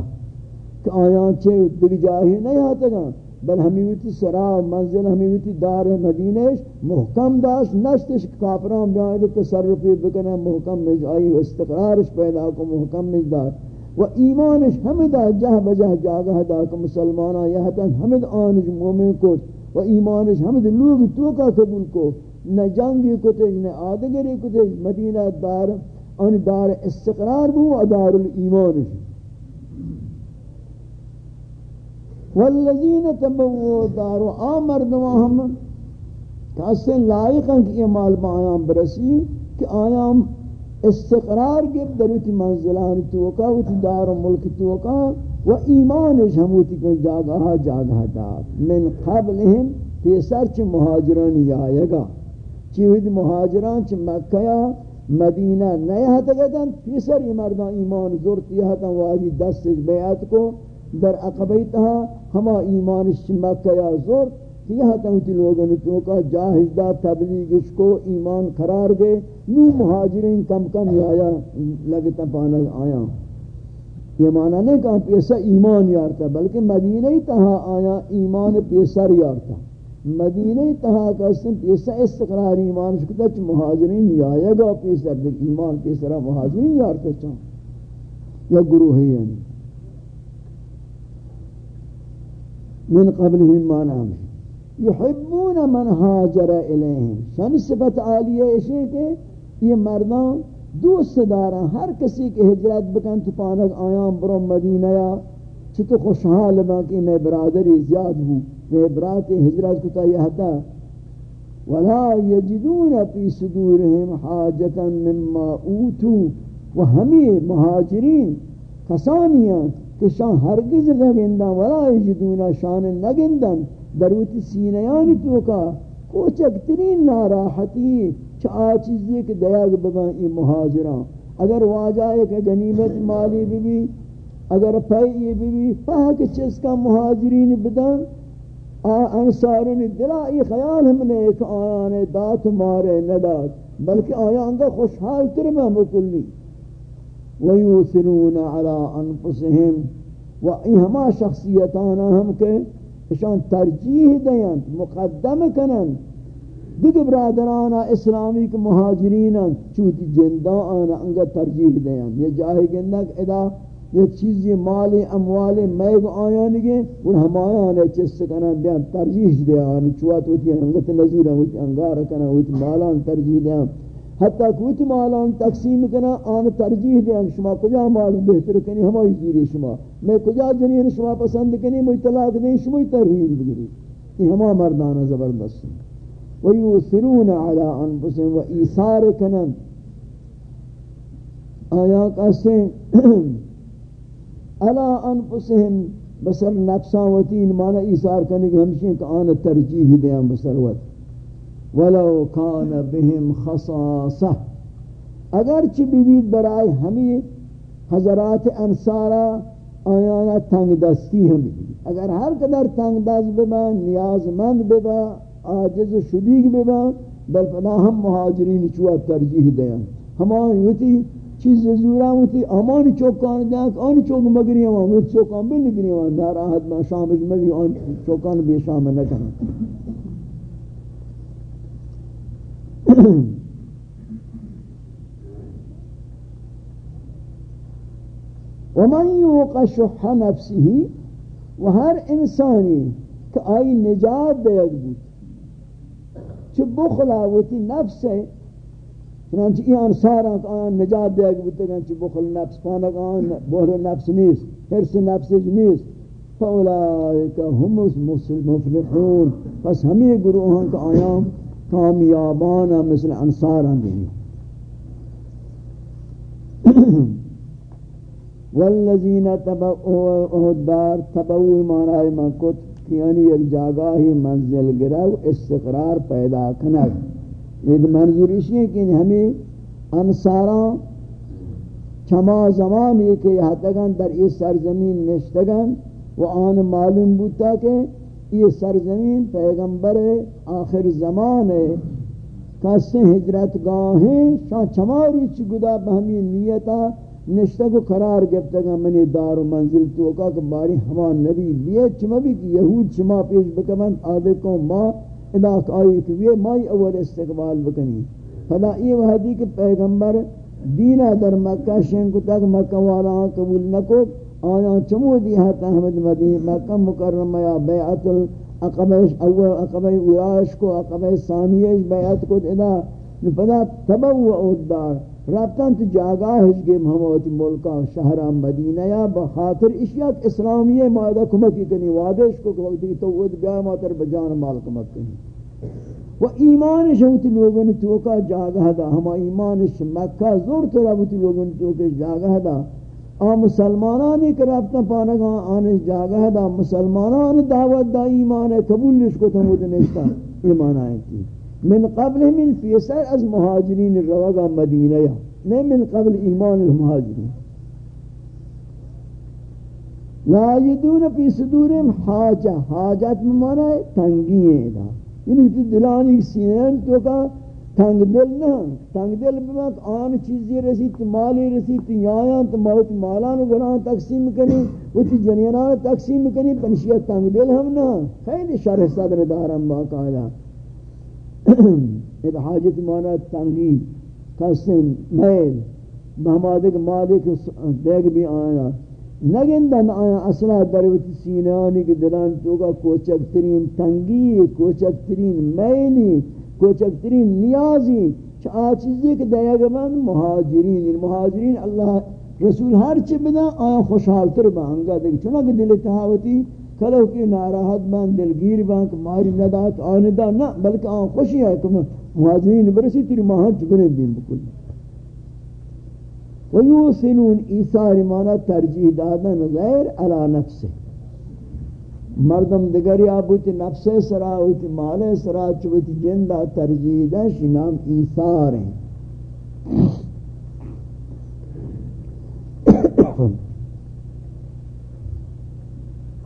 کہ آیان چھے دیکھ جاہی نہیں آتا گا؟ بل ہمیں سرا منزل ہمیں دار مدینہ محکم داشت نشتش کافران بیائی تصرفی بکنے محکم مجائی و استقرارش پیدا کو محکم مجدار و ایمانش حمد جہ بجہ جاگہ دا کہ مسلمانہ یہتن حمد آنج مومن کو و ایمانش حمد لوگ تو کا قبول کو نہ جنگی کتش نہ آدگری کتش مدینہ دار ان دار استقرار بو دار الایمان والذین تبوا دار آمر دوام کاسے لائق ہیں کہ یہ مال بایام برسی، کہ آیام استقرار کے دروتی منزلان توکا و دار ملک توکا و ایمانش ہموتی کہ جاگہ جاگہ دار۔ من قبلہم پیسر چھ مہاجران آئے گا چیوید مہاجران چی مکہ مدینہ نئے ہتا گئتن پیسر یہ مردان ایمان زورتی ہتا واجی دست بیعت کو در اقبی تہا ہما ایمان چی مکہ زور یہ ہتا ہوتی لوگوں نے تو جاہز دا تبلیغش کو ایمان قرار گئے نو مہاجرین کم کم آیا لگتا پانا آیا. یہ معنی نہیں کہا پیسہ ایمان یارتا بلکہ مدینہ ہی تہا آیا، ایمان پیسر یارتا مدینہ تہا کسن پیسا استقرار ایمان شکتا چھ مہاجرین یا گا پیسا دیکھ ایمان پیسرا مہاجرین یارتا چاہاں یا گروہ ہے یعنی۔ من قبلہم مانا میں یحبون من حاجر الیہم شان صفت عالیہ اسے کہ یہ مردان دوست دارا ہر کسی کے ہجرت بکن تو پانک آیام برو مدینہ یا چھتو خوشحال باقی میں برادری زیاد ہوں. میں برات ہجرت کتا یہتا ولا یجدون فی صدورہم حاجتا مما اوتو و ہمی مہاجرین کسانیاں کہ شان ہرگز نگندن، ولا یجدون شان نگندن. دروت سینیانی توکا کوچک ترین ناراحتی چاہ چیزی کہ دیاغ بگان ای مہاجران اگر واجہ ایک غنیمت مالی بھی بھی اگر پئی بھی بھی پاک چیز کا مہاجرین بدن. انصارین دلا ای خیال ہم نے ایک آیان دات مارے ندات بلکہ آیان کا خوشحال ترمہ مکلی ويوثرون على أنفسهم. و شخصيتان هم که اشان ترجیح دیند مقدم کنند. دیگه برادران اسلامی که مهاجرین هم چوتی جندا آن انگا ترجیح دیند یہ جاہی گندک ادا یہ چیزی مال اموال میگ آیا نگے آن ہمارا آنے چست کنا بیان ترجیح دیا آنے چوات ہوتی انگت نظور ہوتی انگار کنا ہوتی مالان ترجیح دیا حتی کوئی مالان تقسیم کنا آن ترجیح دے آن شما کجا مال بہتر کنی؟ ہمائی زیری شما. میں کجا جنین شما پسند کنی مجھ طلاق دیں شما ترجیح بگری یہ ہما مردان زبردست. ویوسرون علی انفسهم و ایثار کنن. آیا کہتے الا انفسهم بسر نفساوتین مانا ایثار کرنے کے ہمشہ کہ آن ترجیح دیں بسر وقت. ولو کان بهم خصاصہ۔ اگرچہ بیوید برائے ہمیں حضرات انصارہ آیانا تنگ دستی ہمیں اگر ہر قدر تنگ دست ببا، نیاز مند ببا آجز شدیگ ببا، بل فنا ہم مہاجرین چوہ ترجیح دیں ہمیں ہوتی چیز زورا ہوتی امان چوکان دیاں آن چوک مگری ہوا وہ چوکان بھی نگری ہوا ناراحت میں شامش مگری آن چوکان بھی شام نہ کرنا ومن يوق شح نفسه وهر انسانی کہ آئی نجات دے بود چھ بخلا ہوتی نفس ہے چنانچہ یہ انصاراں کہ آن نجات دے گا بودتے گا بخل نفس پانک آن بہر نفس نیست حرس نفس نیست. فاولائک هم مفلحون پس ہمیں گروہاں کا آیام کامیابانا مثل انصاراں دینی والذین تبعوا الدار تبعوا معنی مکت یعنی ایک جاگاہی منزل گرو، استقرار پیدا کنک یہ منظور اسی ہے کہ ہمیں انصاراں چما زمان یہ کہ یہاں تگن در یہ سرزمین نشتگن و آن معلوم بودتا کہ یہ سرزمین پیغمبر آخر زمان ہے۔ کسی ہجرت گاہیں شاہ چماری چی گدا بہمی نیتا، نشتہ کو قرار گفتا گا منی دار و منزل توکا کہ باری ہمان نبی لیے، چما بھی کہ یہود چما پیش بکمن آدھے کو ما اداک آئی کہ یہ مائی اول استقبال بکنی۔ فلا یہ وحدی کہ پیغمبر دینہ در مکہ شنکو تک مکہ والا قبول نکو۔ آیا چمو دی حتا حمد مدین مکہ مکرمہ یا بیعت العقبش اول عقبہ اولاش کو عقبہ ثانیش بیعت کو ادا نفدا تبوع الدار رابطان تو جاگاہ ہج گئے محمد ملکہ شہرہ مدینہ یا بخاطر اشیاء اسلامیہ معاہدہ کمکی کنی وعدش کو کہ وقتی تو ود بیا ماتر بجان مال کمک کنی۔ و ایمان شوت لوگن توکا جاگہ دا۔ ہما ایمان مکہ زور ترہ بوتی لوگن توکا جاگہ دا۔ آ مسلمانانی کہ رابطہ پانگا آنش جاگہ دا مسلمانان دعوت دا ایمان قبول نشکو تمود نشتا. ایمان آئیں تھی من قبل من فیسر از مہاجرین روگا مدینہ یا. نہیں من قبل ایمان المہاجرین لا یدون فی صدورم حاجہ حاجت ممانا ہے تنگی ہے دا. یعنی تو دلانی سینین تو کا تنگ دل نہ تنگ دل بمک آن چیزی رسید مالی رسید یایاں تو موت مالان گناہ تقسیم کنی وہ تی جنینان تقسیم کنی پنشیت تنگ دل ہم نہ خیلی شرح صدر دارم باقاعدہ یہ حاجت مانا تنگی قسم میل بہمادک مالک دیکھ بھی آیا نگندن آیا اصلا دروت سینانی کے دلان توگا کوچک ترین تنگی کوچک ترین، میلی کوچک ترین نیازی چاہ چیزی کہ دیا گمان مہاجرین مہاجرین اللہ رسول ہر چی بنا آیا خوشحال تر بانگا دیکھ چنانکہ دل تحاوتی کلو کی ناراحت بان دلگیر بان کہ ماری ندات آندا نہ بلکہ آن خوشی ہے کہ مہاجرین برسی، تیری ماہت چکنے دین بکل ویوسنون ایسار مانا ترجیح دادن غیر علا نفسه. مردم دگری آبوتی نفس سرا ہوتی مال سرا چوتی جندہ ترجیح شنام ایسار ہیں۔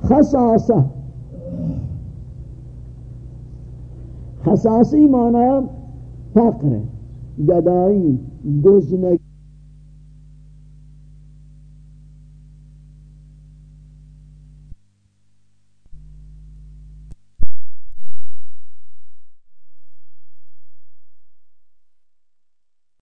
خصاصہ۔ خصاصی معنی فقر، گدائی، گزنگی۔